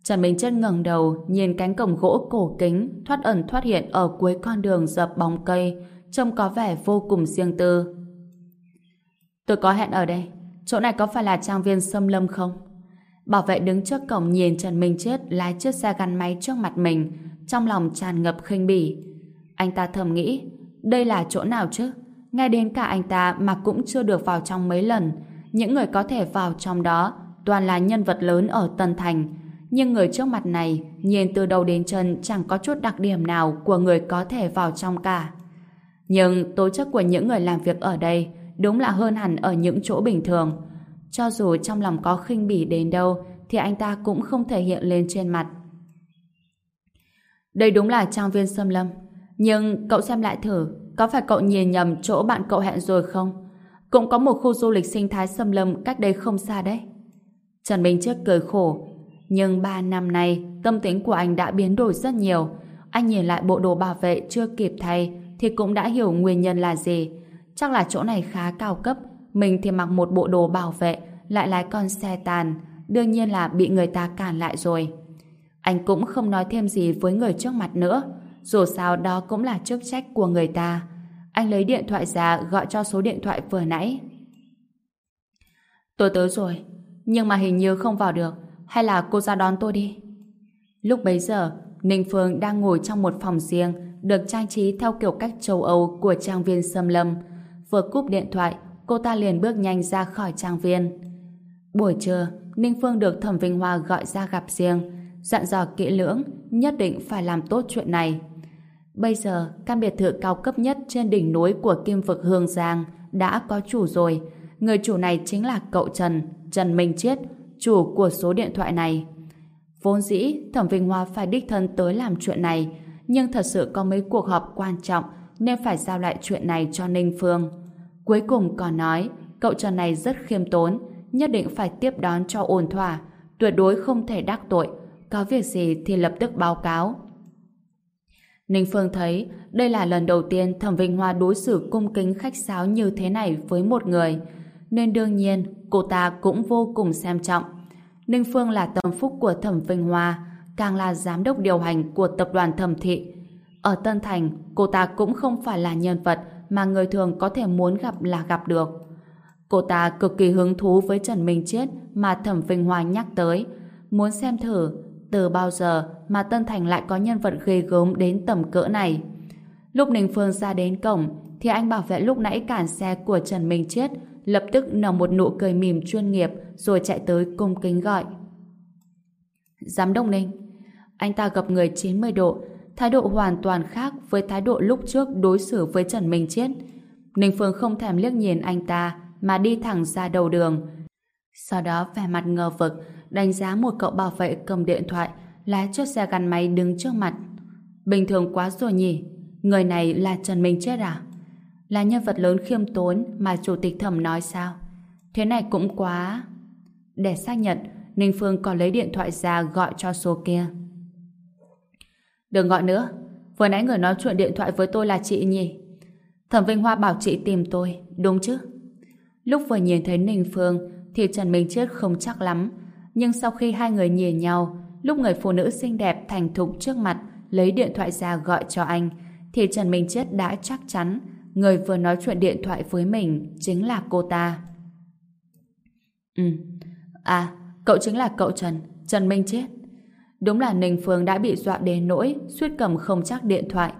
Trần Minh Chất ngẩng đầu nhìn cánh cổng gỗ cổ kính thoát ẩn thoát hiện ở cuối con đường dập bóng cây trông có vẻ vô cùng riêng tư. Tôi có hẹn ở đây. Chỗ này có phải là trang viên xâm lâm không? Bảo vệ đứng trước cổng nhìn Trần Minh Chết lái chiếc xe gắn máy trước mặt mình, trong lòng tràn ngập khinh bỉ. Anh ta thầm nghĩ, đây là chỗ nào chứ? Ngay đến cả anh ta mà cũng chưa được vào trong mấy lần. Những người có thể vào trong đó toàn là nhân vật lớn ở Tân Thành nhưng người trước mặt này, nhìn từ đầu đến chân chẳng có chút đặc điểm nào của người có thể vào trong cả. Nhưng tố chất của những người làm việc ở đây đúng là hơn hẳn ở những chỗ bình thường. Cho dù trong lòng có khinh bỉ đến đâu thì anh ta cũng không thể hiện lên trên mặt. Đây đúng là trang viên xâm lâm. Nhưng cậu xem lại thử, có phải cậu nhìn nhầm chỗ bạn cậu hẹn rồi không? Cũng có một khu du lịch sinh thái xâm lâm cách đây không xa đấy. Trần Minh Trước cười khổ, nhưng ba năm nay, tâm tính của anh đã biến đổi rất nhiều. Anh nhìn lại bộ đồ bảo vệ chưa kịp thay thì cũng đã hiểu nguyên nhân là gì. Chắc là chỗ này khá cao cấp, mình thì mặc một bộ đồ bảo vệ, lại lái con xe tàn, đương nhiên là bị người ta cản lại rồi. Anh cũng không nói thêm gì với người trước mặt nữa, dù sao đó cũng là chức trách của người ta. Anh lấy điện thoại ra gọi cho số điện thoại vừa nãy. Tôi tới rồi, nhưng mà hình như không vào được, hay là cô ra đón tôi đi? Lúc bấy giờ, Ninh Phương đang ngồi trong một phòng riêng được trang trí theo kiểu cách châu Âu của trang viên Sâm Lâm. Vừa cúp điện thoại, cô ta liền bước nhanh ra khỏi trang viên. Buổi trưa, Ninh Phương được Thẩm Vinh Hoa gọi ra gặp riêng, dặn dò kỹ lưỡng, nhất định phải làm tốt chuyện này. Bây giờ, căn biệt thự cao cấp nhất trên đỉnh núi của kim vực Hương Giang đã có chủ rồi. Người chủ này chính là cậu Trần, Trần Minh Chiết, chủ của số điện thoại này. Vốn dĩ, Thẩm Vinh Hoa phải đích thân tới làm chuyện này, nhưng thật sự có mấy cuộc họp quan trọng nên phải giao lại chuyện này cho Ninh Phương. Cuối cùng còn nói, cậu Trần này rất khiêm tốn, nhất định phải tiếp đón cho ổn thỏa, tuyệt đối không thể đắc tội, có việc gì thì lập tức báo cáo. Ninh Phương thấy đây là lần đầu tiên Thẩm Vinh Hoa đối xử cung kính khách sáo như thế này với một người, nên đương nhiên cô ta cũng vô cùng xem trọng. Ninh Phương là tâm phúc của Thẩm Vinh Hoa, càng là giám đốc điều hành của tập đoàn Thẩm Thị. Ở Tân Thành, cô ta cũng không phải là nhân vật mà người thường có thể muốn gặp là gặp được. Cô ta cực kỳ hứng thú với Trần Minh Chiết mà Thẩm Vinh Hoa nhắc tới. muốn xem thử, từ bao giờ mà Tân Thành lại có nhân vật ghê gớm đến tầm cỡ này. Lúc Ninh Phương ra đến cổng, thì anh bảo vệ lúc nãy cản xe của Trần Minh Chiết, lập tức nở một nụ cười mỉm chuyên nghiệp rồi chạy tới cung kính gọi. Giám đốc Ninh, Anh ta gặp người 90 độ thái độ hoàn toàn khác với thái độ lúc trước đối xử với Trần Minh Chiết. Ninh Phương không thèm liếc nhìn anh ta mà đi thẳng ra đầu đường. Sau đó vẻ mặt ngờ vực đánh giá một cậu bảo vệ cầm điện thoại lái chiếc xe gắn máy đứng trước mặt. Bình thường quá rồi nhỉ? Người này là Trần Minh Chết à? Là nhân vật lớn khiêm tốn mà chủ tịch thẩm nói sao? Thế này cũng quá... Để xác nhận, Ninh Phương còn lấy điện thoại ra gọi cho số kia. Đừng gọi nữa. Vừa nãy người nói chuyện điện thoại với tôi là chị nhỉ? Thẩm Vinh Hoa bảo chị tìm tôi, đúng chứ? Lúc vừa nhìn thấy Ninh Phương thì Trần Minh Chết không chắc lắm. Nhưng sau khi hai người nhìn nhau, lúc người phụ nữ xinh đẹp thành thục trước mặt lấy điện thoại ra gọi cho anh, thì Trần Minh Chết đã chắc chắn người vừa nói chuyện điện thoại với mình chính là cô ta. Ừ. À, cậu chính là cậu Trần, Trần Minh Chết. Đúng là Ninh Phương đã bị dọa đến nỗi suýt cầm không chắc điện thoại.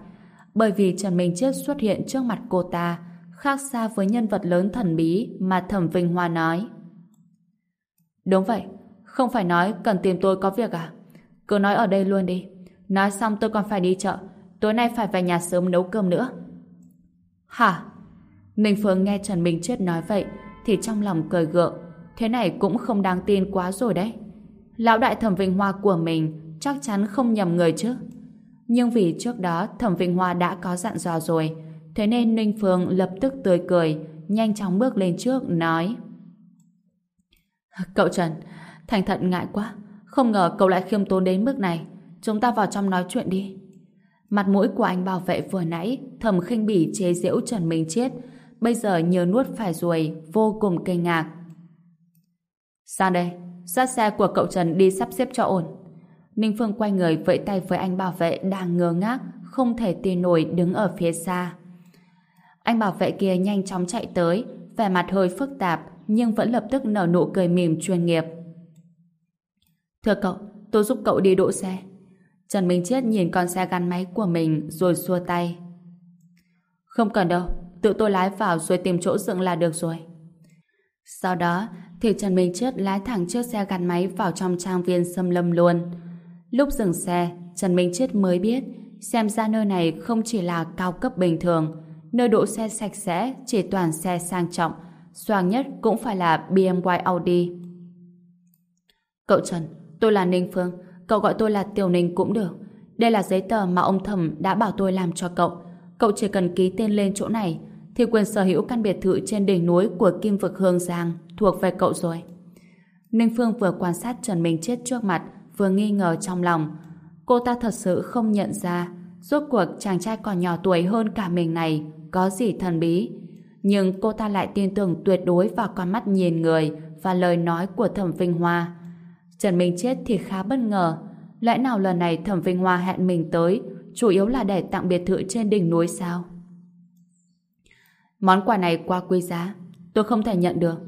Bởi vì Trần Minh Chết xuất hiện trước mặt cô ta khác xa với nhân vật lớn thần bí mà Thẩm Vinh Hoa nói. Đúng vậy, không phải nói cần tìm tôi có việc à? Cứ nói ở đây luôn đi. Nói xong tôi còn phải đi chợ. Tối nay phải về nhà sớm nấu cơm nữa. Hả? Ninh Phương nghe Trần Minh Chết nói vậy thì trong lòng cười gượng. Thế này cũng không đáng tin quá rồi đấy. Lão đại thẩm Vinh Hoa của mình chắc chắn không nhầm người chứ. Nhưng vì trước đó thẩm Vinh Hoa đã có dặn dò rồi, thế nên Ninh Phương lập tức tươi cười, nhanh chóng bước lên trước, nói Cậu Trần, thành thật ngại quá, không ngờ cậu lại khiêm tốn đến mức này. Chúng ta vào trong nói chuyện đi. Mặt mũi của anh bảo vệ vừa nãy thẩm khinh bỉ chế giễu Trần Minh Chết bây giờ nhớ nuốt phải ruồi vô cùng kinh ngạc. Sang đây, Dắt xe của cậu Trần đi sắp xếp cho ổn. Ninh Phương quay người vẫy tay với anh bảo vệ đang ngơ ngác, không thể tin nổi đứng ở phía xa. Anh bảo vệ kia nhanh chóng chạy tới, vẻ mặt hơi phức tạp, nhưng vẫn lập tức nở nụ cười mỉm chuyên nghiệp. Thưa cậu, tôi giúp cậu đi đỗ xe. Trần Minh Chết nhìn con xe gắn máy của mình rồi xua tay. Không cần đâu, tự tôi lái vào rồi tìm chỗ dựng là được rồi. Sau đó, thì Trần Minh Chết lái thẳng chiếc xe gắn máy vào trong trang viên xâm lâm luôn. Lúc dừng xe, Trần Minh Chết mới biết xem ra nơi này không chỉ là cao cấp bình thường, nơi đỗ xe sạch sẽ chỉ toàn xe sang trọng, xoàng nhất cũng phải là BMW Audi. Cậu Trần, tôi là Ninh Phương, cậu gọi tôi là Tiểu Ninh cũng được. Đây là giấy tờ mà ông Thẩm đã bảo tôi làm cho cậu. Cậu chỉ cần ký tên lên chỗ này, thì quyền sở hữu căn biệt thự trên đỉnh núi của Kim Vực Hương Giang thuộc về cậu rồi. Ninh Phương vừa quan sát Trần Minh Chết trước mặt, vừa nghi ngờ trong lòng. Cô ta thật sự không nhận ra rốt cuộc chàng trai còn nhỏ tuổi hơn cả mình này có gì thần bí. Nhưng cô ta lại tin tưởng tuyệt đối vào con mắt nhìn người và lời nói của Thẩm Vinh Hoa. Trần Minh Chết thì khá bất ngờ. Lẽ nào lần này Thẩm Vinh Hoa hẹn mình tới chủ yếu là để tặng biệt thự trên đỉnh núi sao? Món quà này quá quý giá, tôi không thể nhận được.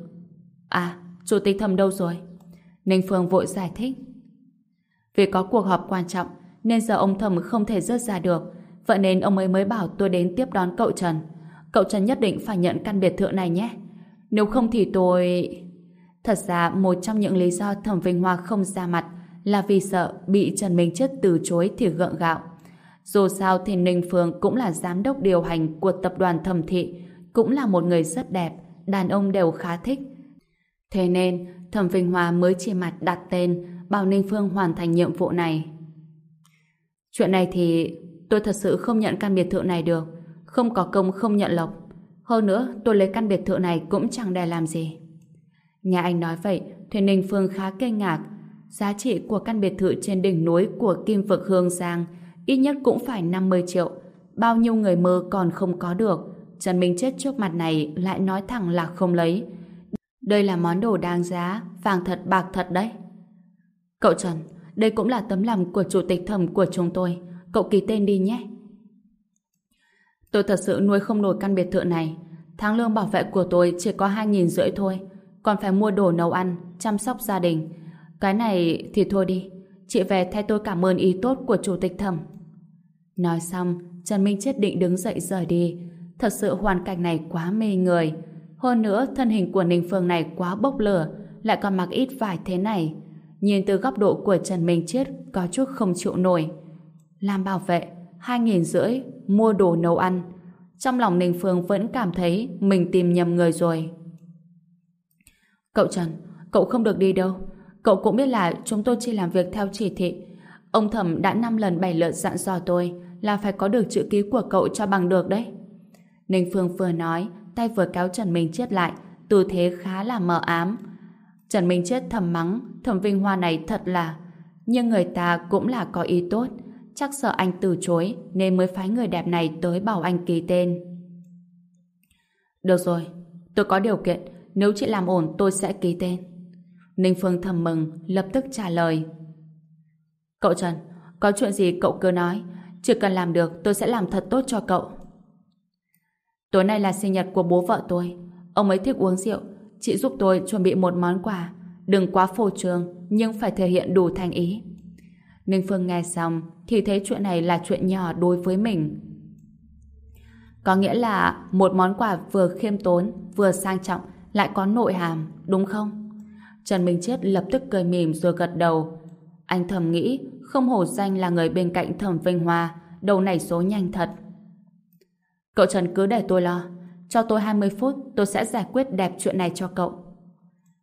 À, chủ tịch thầm đâu rồi? Ninh Phương vội giải thích. Vì có cuộc họp quan trọng, nên giờ ông thầm không thể rớt ra được. Vậy nên ông ấy mới bảo tôi đến tiếp đón cậu Trần. Cậu Trần nhất định phải nhận căn biệt thự này nhé. Nếu không thì tôi... Thật ra một trong những lý do Thẩm Vinh Hoa không ra mặt là vì sợ bị Trần Minh Chất từ chối thì gượng gạo. Dù sao thì Ninh Phương cũng là giám đốc điều hành của tập đoàn Thẩm Thị, cũng là một người rất đẹp, đàn ông đều khá thích. Thế nên, Thẩm Vinh Hoa mới chỉ mặt đặt tên bảo Ninh Phương hoàn thành nhiệm vụ này. Chuyện này thì tôi thật sự không nhận căn biệt thự này được. Không có công không nhận lộc. Hơn nữa, tôi lấy căn biệt thự này cũng chẳng để làm gì. Nhà anh nói vậy, thì Ninh Phương khá kinh ngạc. Giá trị của căn biệt thự trên đỉnh núi của Kim Vực Hương Giang ít nhất cũng phải 50 triệu. Bao nhiêu người mơ còn không có được. Trần Minh Chết trước mặt này lại nói thẳng là không lấy. Đây là món đồ đáng giá, vàng thật bạc thật đấy. Cậu Trần, đây cũng là tấm lòng của chủ tịch thẩm của chúng tôi. Cậu ký tên đi nhé. Tôi thật sự nuôi không nổi căn biệt thự này. Tháng lương bảo vệ của tôi chỉ có hai nghìn rưỡi thôi. Còn phải mua đồ nấu ăn, chăm sóc gia đình. Cái này thì thôi đi. Chị về thay tôi cảm ơn ý tốt của chủ tịch thẩm. Nói xong, Trần Minh Chết định đứng dậy rời đi. Thật sự hoàn cảnh này quá mê người. Hơn nữa, thân hình của Ninh Phương này quá bốc lửa, lại còn mặc ít vải thế này. Nhìn từ góc độ của Trần Minh Chết có chút không chịu nổi. Làm bảo vệ, hai nghìn rưỡi, mua đồ nấu ăn. Trong lòng Ninh Phương vẫn cảm thấy mình tìm nhầm người rồi. Cậu Trần, cậu không được đi đâu. Cậu cũng biết là chúng tôi chỉ làm việc theo chỉ thị. Ông thẩm đã năm lần bảy lượt dặn dò tôi là phải có được chữ ký của cậu cho bằng được đấy. Ninh Phương vừa nói, tay vừa kéo Trần Minh Chết lại, tư thế khá là mờ ám. Trần Minh Chết thầm mắng, thẩm Vinh Hoa này thật là... Nhưng người ta cũng là có ý tốt, chắc sợ anh từ chối nên mới phái người đẹp này tới bảo anh ký tên. Được rồi, tôi có điều kiện, nếu chị làm ổn tôi sẽ ký tên. Ninh Phương thầm mừng, lập tức trả lời. Cậu Trần, có chuyện gì cậu cứ nói, chỉ cần làm được tôi sẽ làm thật tốt cho cậu. Tối nay là sinh nhật của bố vợ tôi, ông ấy thích uống rượu, chị giúp tôi chuẩn bị một món quà, đừng quá phô trương, nhưng phải thể hiện đủ thành ý. Ninh Phương nghe xong thì thấy chuyện này là chuyện nhỏ đối với mình. Có nghĩa là một món quà vừa khiêm tốn, vừa sang trọng, lại có nội hàm, đúng không? Trần Minh Chết lập tức cười mỉm rồi gật đầu. Anh thầm nghĩ, không hổ danh là người bên cạnh thẩm Vinh Hoa, đầu này số nhanh thật. Cậu Trần cứ để tôi lo, cho tôi 20 phút tôi sẽ giải quyết đẹp chuyện này cho cậu.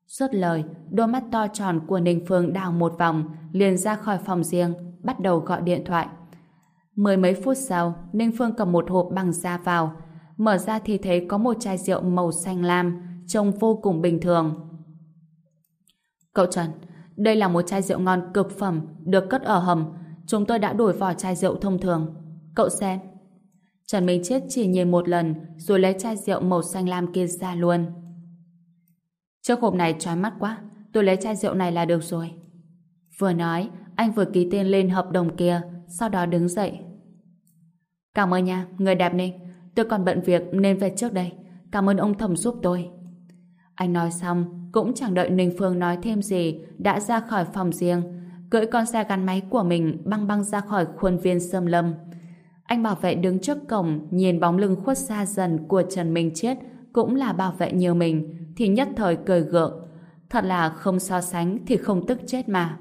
Suốt lời, đôi mắt to tròn của Ninh Phương đào một vòng, liền ra khỏi phòng riêng, bắt đầu gọi điện thoại. Mười mấy phút sau, Ninh Phương cầm một hộp bằng da vào, mở ra thì thấy có một chai rượu màu xanh lam, trông vô cùng bình thường. Cậu Trần, đây là một chai rượu ngon cực phẩm, được cất ở hầm. Chúng tôi đã đổi vỏ chai rượu thông thường. Cậu xem. Trần Minh Chết chỉ nhìn một lần, rồi lấy chai rượu màu xanh lam kia ra luôn. Chiếc hộp này trói mắt quá, tôi lấy chai rượu này là được rồi. Vừa nói, anh vừa ký tên lên hợp đồng kia, sau đó đứng dậy. Cảm ơn nha, người đẹp Ninh. Tôi còn bận việc nên về trước đây. Cảm ơn ông thầm giúp tôi. Anh nói xong, cũng chẳng đợi Ninh Phương nói thêm gì, đã ra khỏi phòng riêng, cưỡi con xe gắn máy của mình băng băng ra khỏi khuôn viên sâm lâm. Anh bảo vệ đứng trước cổng, nhìn bóng lưng khuất xa dần của Trần Minh Chết, cũng là bảo vệ như mình, thì nhất thời cười gượng. Thật là không so sánh thì không tức chết mà.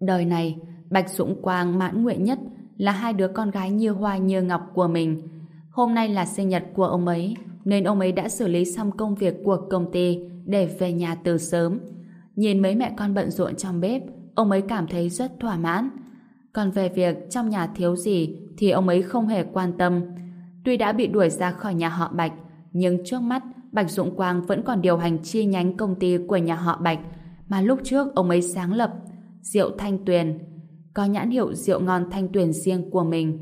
Đời này, Bạch Dũng Quang mãn nguyện nhất là hai đứa con gái như hoa như ngọc của mình. Hôm nay là sinh nhật của ông ấy, nên ông ấy đã xử lý xong công việc của công ty để về nhà từ sớm. Nhìn mấy mẹ con bận rộn trong bếp, ông ấy cảm thấy rất thỏa mãn. Còn về việc trong nhà thiếu gì thì ông ấy không hề quan tâm. Tuy đã bị đuổi ra khỏi nhà họ Bạch, nhưng trước mắt Bạch Dũng Quang vẫn còn điều hành chi nhánh công ty của nhà họ Bạch mà lúc trước ông ấy sáng lập Rượu Thanh Tuyền có nhãn hiệu rượu ngon Thanh Tuyền riêng của mình.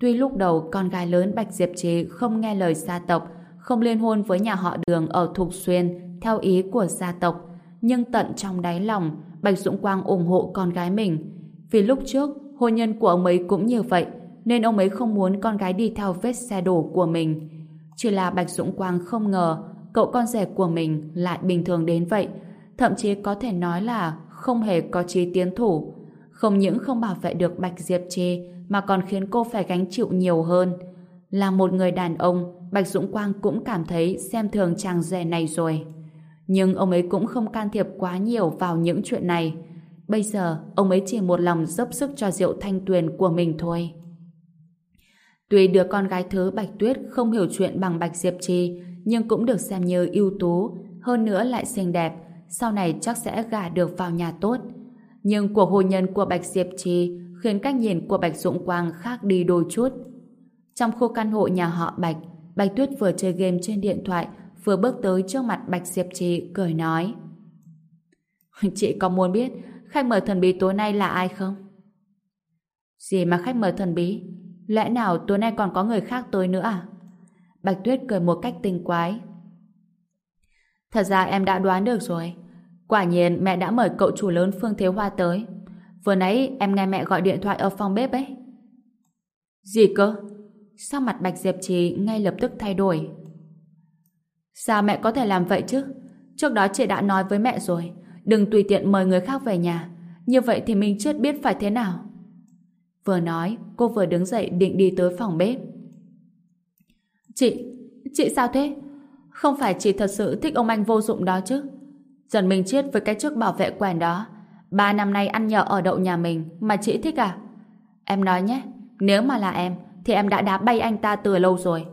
Tuy lúc đầu con gái lớn Bạch Diệp Trí không nghe lời gia tộc không liên hôn với nhà họ đường ở Thục Xuyên theo ý của gia tộc nhưng tận trong đáy lòng Bạch Dũng Quang ủng hộ con gái mình vì lúc trước, hôn nhân của ông ấy cũng như vậy, nên ông ấy không muốn con gái đi theo vết xe đổ của mình chỉ là Bạch Dũng Quang không ngờ cậu con rể của mình lại bình thường đến vậy, thậm chí có thể nói là không hề có chí tiến thủ không những không bảo vệ được Bạch Diệp Trê mà còn khiến cô phải gánh chịu nhiều hơn là một người đàn ông, Bạch Dũng Quang cũng cảm thấy xem thường chàng rể này rồi. Nhưng ông ấy cũng không can thiệp quá nhiều vào những chuyện này. Bây giờ, ông ấy chỉ một lòng dốc sức cho rượu thanh tuyền của mình thôi. Tuy đứa con gái thứ Bạch Tuyết không hiểu chuyện bằng Bạch Diệp Trì, nhưng cũng được xem như ưu tú, hơn nữa lại xinh đẹp, sau này chắc sẽ gả được vào nhà tốt. Nhưng cuộc hôn nhân của Bạch Diệp Trì khiến cách nhìn của Bạch Dũng Quang khác đi đôi chút. Trong khu căn hộ nhà họ Bạch, Bạch Tuyết vừa chơi game trên điện thoại, vừa bước tới trước mặt Bạch Diệp Trì, cười nói. Chị có muốn biết khách mời thần bí tối nay là ai không? Gì mà khách mời thần bí? Lẽ nào tối nay còn có người khác tới nữa à? Bạch Tuyết cười một cách tinh quái. Thật ra em đã đoán được rồi. Quả nhiên mẹ đã mời cậu chủ lớn Phương Thế Hoa tới. Vừa nãy em nghe mẹ gọi điện thoại ở phòng bếp ấy. Gì cơ? Sao mặt Bạch Diệp Trì ngay lập tức thay đổi? Sao mẹ có thể làm vậy chứ? Trước đó chị đã nói với mẹ rồi, đừng tùy tiện mời người khác về nhà. Như vậy thì mình Chết biết phải thế nào. Vừa nói, cô vừa đứng dậy định đi tới phòng bếp. Chị, chị sao thế? Không phải chị thật sự thích ông anh vô dụng đó chứ? Dần Minh Chết với cái chức bảo vệ quèn đó, ba năm nay ăn nhờ ở đậu nhà mình mà chị thích à? Em nói nhé, nếu mà là em, thì em đã đá bay anh ta từ lâu rồi.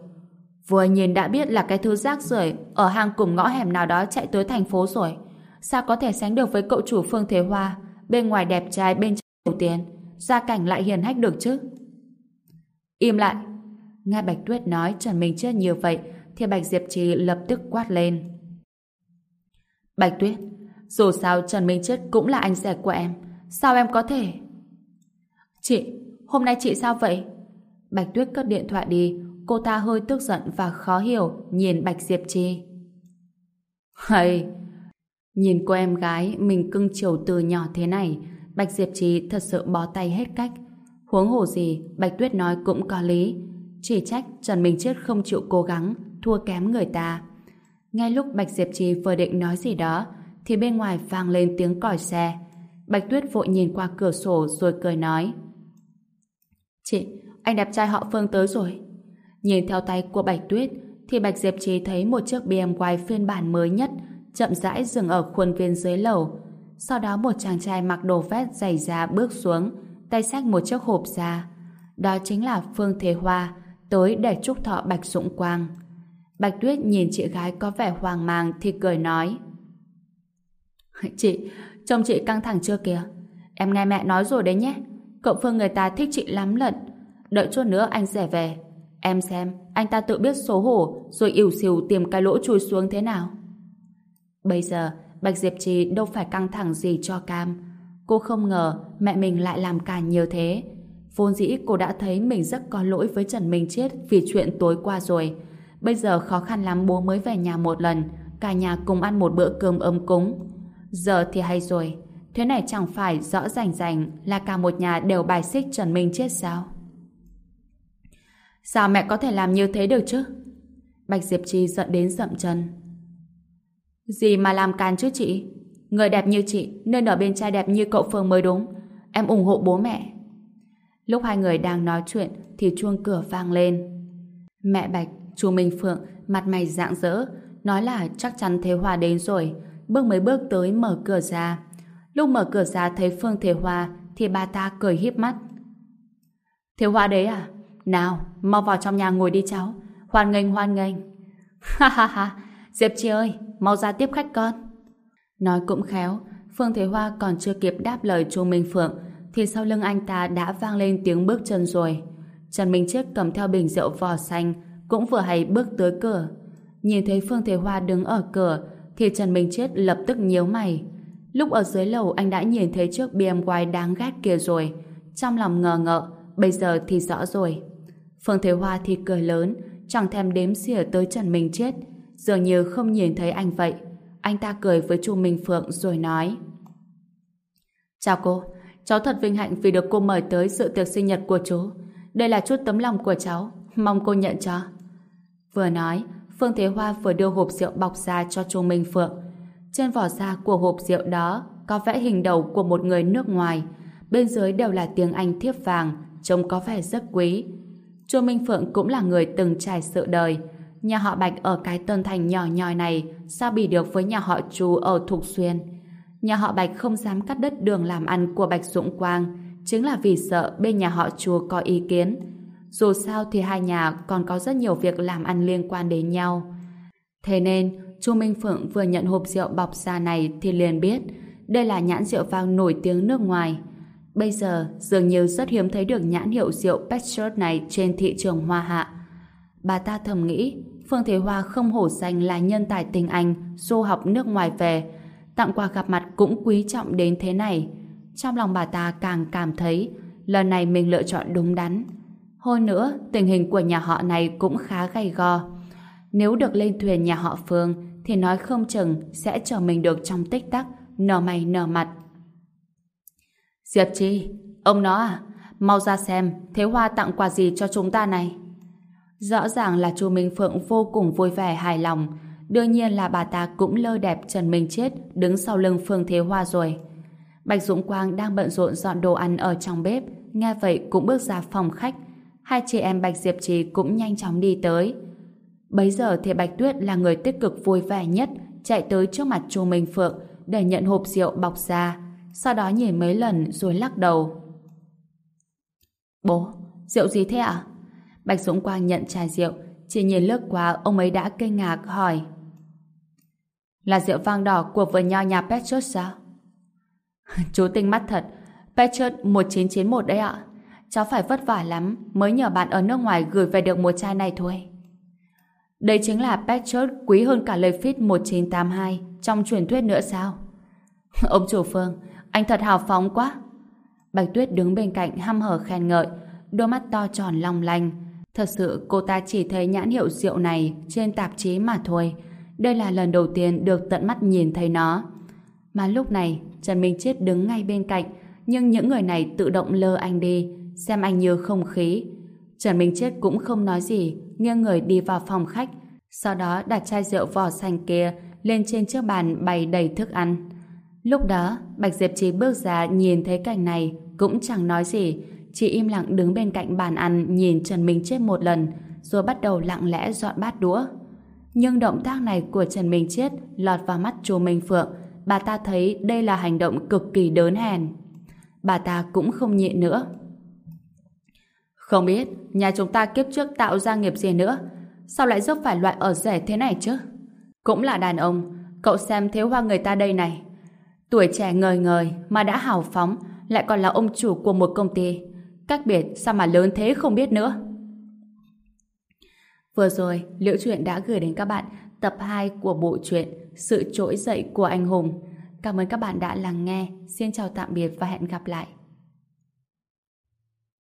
Vừa nhìn đã biết là cái thứ rác rưởi ở hang cùng ngõ hẻm nào đó chạy tới thành phố rồi. Sao có thể sánh được với cậu chủ Phương Thế Hoa, bên ngoài đẹp trai, bên trong đầu tiền, gia cảnh lại hiền hách được chứ? Im lại! Nghe Bạch Tuyết nói Trần Minh Chết như vậy, thì Bạch Diệp Trì lập tức quát lên. Bạch Tuyết, dù sao Trần Minh Chết cũng là anh rể của em, sao em có thể? Chị, hôm nay chị sao vậy? Bạch Tuyết cất điện thoại đi, cô ta hơi tức giận và khó hiểu nhìn Bạch Diệp Trì. Hay, nhìn cô em gái mình cưng chiều từ nhỏ thế này, Bạch Diệp Trì thật sự bó tay hết cách. Huống hồ gì, Bạch Tuyết nói cũng có lý. Chỉ trách Trần Minh Chết không chịu cố gắng, thua kém người ta. Ngay lúc Bạch Diệp Trì vừa định nói gì đó, thì bên ngoài vang lên tiếng còi xe. Bạch Tuyết vội nhìn qua cửa sổ rồi cười nói. Chị, anh đẹp trai họ Phương tới rồi. Nhìn theo tay của Bạch Tuyết, thì Bạch Diệp Trì thấy một chiếc BMW phiên bản mới nhất chậm rãi dừng ở khuôn viên dưới lầu. Sau đó một chàng trai mặc đồ vest dày da bước xuống, tay xách một chiếc hộp ra. Đó chính là Phương Thế Hoa, tới để chúc thọ Bạch Dũng Quang. Bạch Tuyết nhìn chị gái có vẻ hoang mang thì cười nói. Chị, trông chị căng thẳng chưa kìa? Em nghe mẹ nói rồi đấy nhé. Cậu Phương người ta thích chị lắm lận. Đợi chút nữa anh sẽ về. Em xem, anh ta tự biết xấu hổ rồi ỉu xìu tìm cái lỗ chui xuống thế nào. Bây giờ, Bạch Diệp Trì đâu phải căng thẳng gì cho Cam. Cô không ngờ mẹ mình lại làm càn nhiều thế. Vốn dĩ cô đã thấy mình rất có lỗi với Trần Minh Chết vì chuyện tối qua rồi. Bây giờ khó khăn lắm bố mới về nhà một lần, cả nhà cùng ăn một bữa cơm ấm cúng. Giờ thì hay rồi, thế này chẳng phải rõ ràng ràng là cả một nhà đều bài xích Trần Minh Chết sao? Sao mẹ có thể làm như thế được chứ? Bạch Diệp trì giận đến dậm chân. Gì mà làm càn chứ chị? Người đẹp như chị nên ở bên trai đẹp như cậu Phương mới đúng. Em ủng hộ bố mẹ. Lúc hai người đang nói chuyện thì chuông cửa vang lên. Mẹ Bạch, chú Minh Phượng mặt mày rạng rỡ nói là chắc chắn Thế Hoa đến rồi. Bước mấy bước tới mở cửa ra. Lúc mở cửa ra thấy Phương Thế Hoa thì bà ta cười híp mắt. Thế Hoa đấy à? Nào, mau vào trong nhà ngồi đi cháu. Hoan nghênh hoan nghênh. Ha ha ha, Diệp Chi ơi, mau ra tiếp khách con. Nói cũng khéo, Phương Thế Hoa còn chưa kịp đáp lời Chu Minh Phượng thì sau lưng anh ta đã vang lên tiếng bước chân rồi. Trần Minh Chiết cầm theo bình rượu vò xanh cũng vừa hay bước tới cửa. Nhìn thấy Phương Thế Hoa đứng ở cửa thì Trần Minh Chiết lập tức nhíu mày. Lúc ở dưới lầu anh đã nhìn thấy chiếc BMW đáng ghét kia rồi. Trong lòng ngờ ngợ, bây giờ thì rõ rồi. Phương Thế Hoa thì cười lớn, chẳng thèm đếm xỉa tới Trần Minh Chết, dường như không nhìn thấy anh vậy. Anh ta cười với chu Minh Phượng rồi nói Chào cô, cháu thật vinh hạnh vì được cô mời tới sự tiệc sinh nhật của chú. Đây là chút tấm lòng của cháu, mong cô nhận cho. Vừa nói, Phương Thế Hoa vừa đưa hộp rượu bọc ra cho chu Minh Phượng. Trên vỏ da của hộp rượu đó có vẽ hình đầu của một người nước ngoài, bên dưới đều là tiếng Anh thiếp vàng, trông có vẻ rất quý. Chu Minh Phượng cũng là người từng trải sự đời. Nhà họ Bạch ở cái tân thành nhỏ nhòi này sao bị được với nhà họ Chu ở Thục Xuyên. Nhà họ Bạch không dám cắt đất đường làm ăn của Bạch Dũng Quang chính là vì sợ bên nhà họ Chu có ý kiến. Dù sao thì hai nhà còn có rất nhiều việc làm ăn liên quan đến nhau. Thế nên, Chu Minh Phượng vừa nhận hộp rượu bọc da này thì liền biết đây là nhãn rượu vang nổi tiếng nước ngoài. Bây giờ dường như rất hiếm thấy được nhãn hiệu rượu Petshirt này trên thị trường hoa hạ. Bà ta thầm nghĩ Phương Thế Hoa không hổ danh là nhân tài tình Anh du học nước ngoài về tặng quà gặp mặt cũng quý trọng đến thế này. Trong lòng bà ta càng cảm thấy lần này mình lựa chọn đúng đắn. Hơn nữa, tình hình của nhà họ này cũng khá gay go. Nếu được lên thuyền nhà họ Phương thì nói không chừng sẽ chờ mình được trong tích tắc nở mày nở mặt Diệp Chi, ông nó à? Mau ra xem, Thế Hoa tặng quà gì cho chúng ta này? Rõ ràng là chu Minh Phượng vô cùng vui vẻ hài lòng. Đương nhiên là bà ta cũng lơ đẹp Trần Minh Chết đứng sau lưng Phương Thế Hoa rồi. Bạch Dũng Quang đang bận rộn dọn đồ ăn ở trong bếp, nghe vậy cũng bước ra phòng khách. Hai chị em Bạch Diệp Trì cũng nhanh chóng đi tới. Bấy giờ thì Bạch Tuyết là người tích cực vui vẻ nhất, chạy tới trước mặt Chu Minh Phượng để nhận hộp rượu bọc ra, sau đó nhìn mấy lần rồi lắc đầu. Bố, rượu gì thế ạ? Bạch Dũng Quang nhận chai rượu, chỉ nhìn lướt qua ông ấy đã kinh ngạc hỏi. Là rượu vang đỏ của vườn nho nhà Petrus sao? Chú tinh mắt thật, Petrus 1991 đấy ạ. Cháu phải vất vả lắm mới nhờ bạn ở nước ngoài gửi về được một chai này thôi. Đây chính là Petrus quý hơn cả lời fit 1982 trong truyền thuyết nữa sao? Ông chủ Phương, anh thật hào phóng quá. Bạch Tuyết đứng bên cạnh hăm hở khen ngợi, đôi mắt to tròn long lanh. Thật sự cô ta chỉ thấy nhãn hiệu rượu này trên tạp chí mà thôi. Đây là lần đầu tiên được tận mắt nhìn thấy nó. Mà lúc này, Trần Minh Chết đứng ngay bên cạnh, nhưng những người này tự động lơ anh đi, xem anh như không khí. Trần Minh Chết cũng không nói gì, nghiêng người đi vào phòng khách, sau đó đặt chai rượu vỏ xanh kia lên trên chiếc bàn bày đầy thức ăn. Lúc đó, Bạch Diệp Trí bước ra nhìn thấy cảnh này, cũng chẳng nói gì, chị im lặng đứng bên cạnh bàn ăn nhìn Trần Minh Chết một lần, rồi bắt đầu lặng lẽ dọn bát đũa. Nhưng động tác này của Trần Minh Chết lọt vào mắt chú Minh Phượng, bà ta thấy đây là hành động cực kỳ đớn hèn. Bà ta cũng không nhịn nữa. Không biết nhà chúng ta kiếp trước tạo ra nghiệp gì nữa, sao lại giúp phải loại ở rẻ thế này chứ? Cũng là đàn ông, cậu xem thế hoa người ta đây này. Tuổi trẻ ngời ngời mà đã hào phóng, lại còn là ông chủ của một công ty. Cách biệt sao mà lớn thế không biết nữa. Vừa rồi, Liễu Chuyện đã gửi đến các bạn tập 2 của bộ truyện Sự trỗi dậy của anh hùng. Cảm ơn các bạn đã lắng nghe. Xin chào tạm biệt và hẹn gặp lại.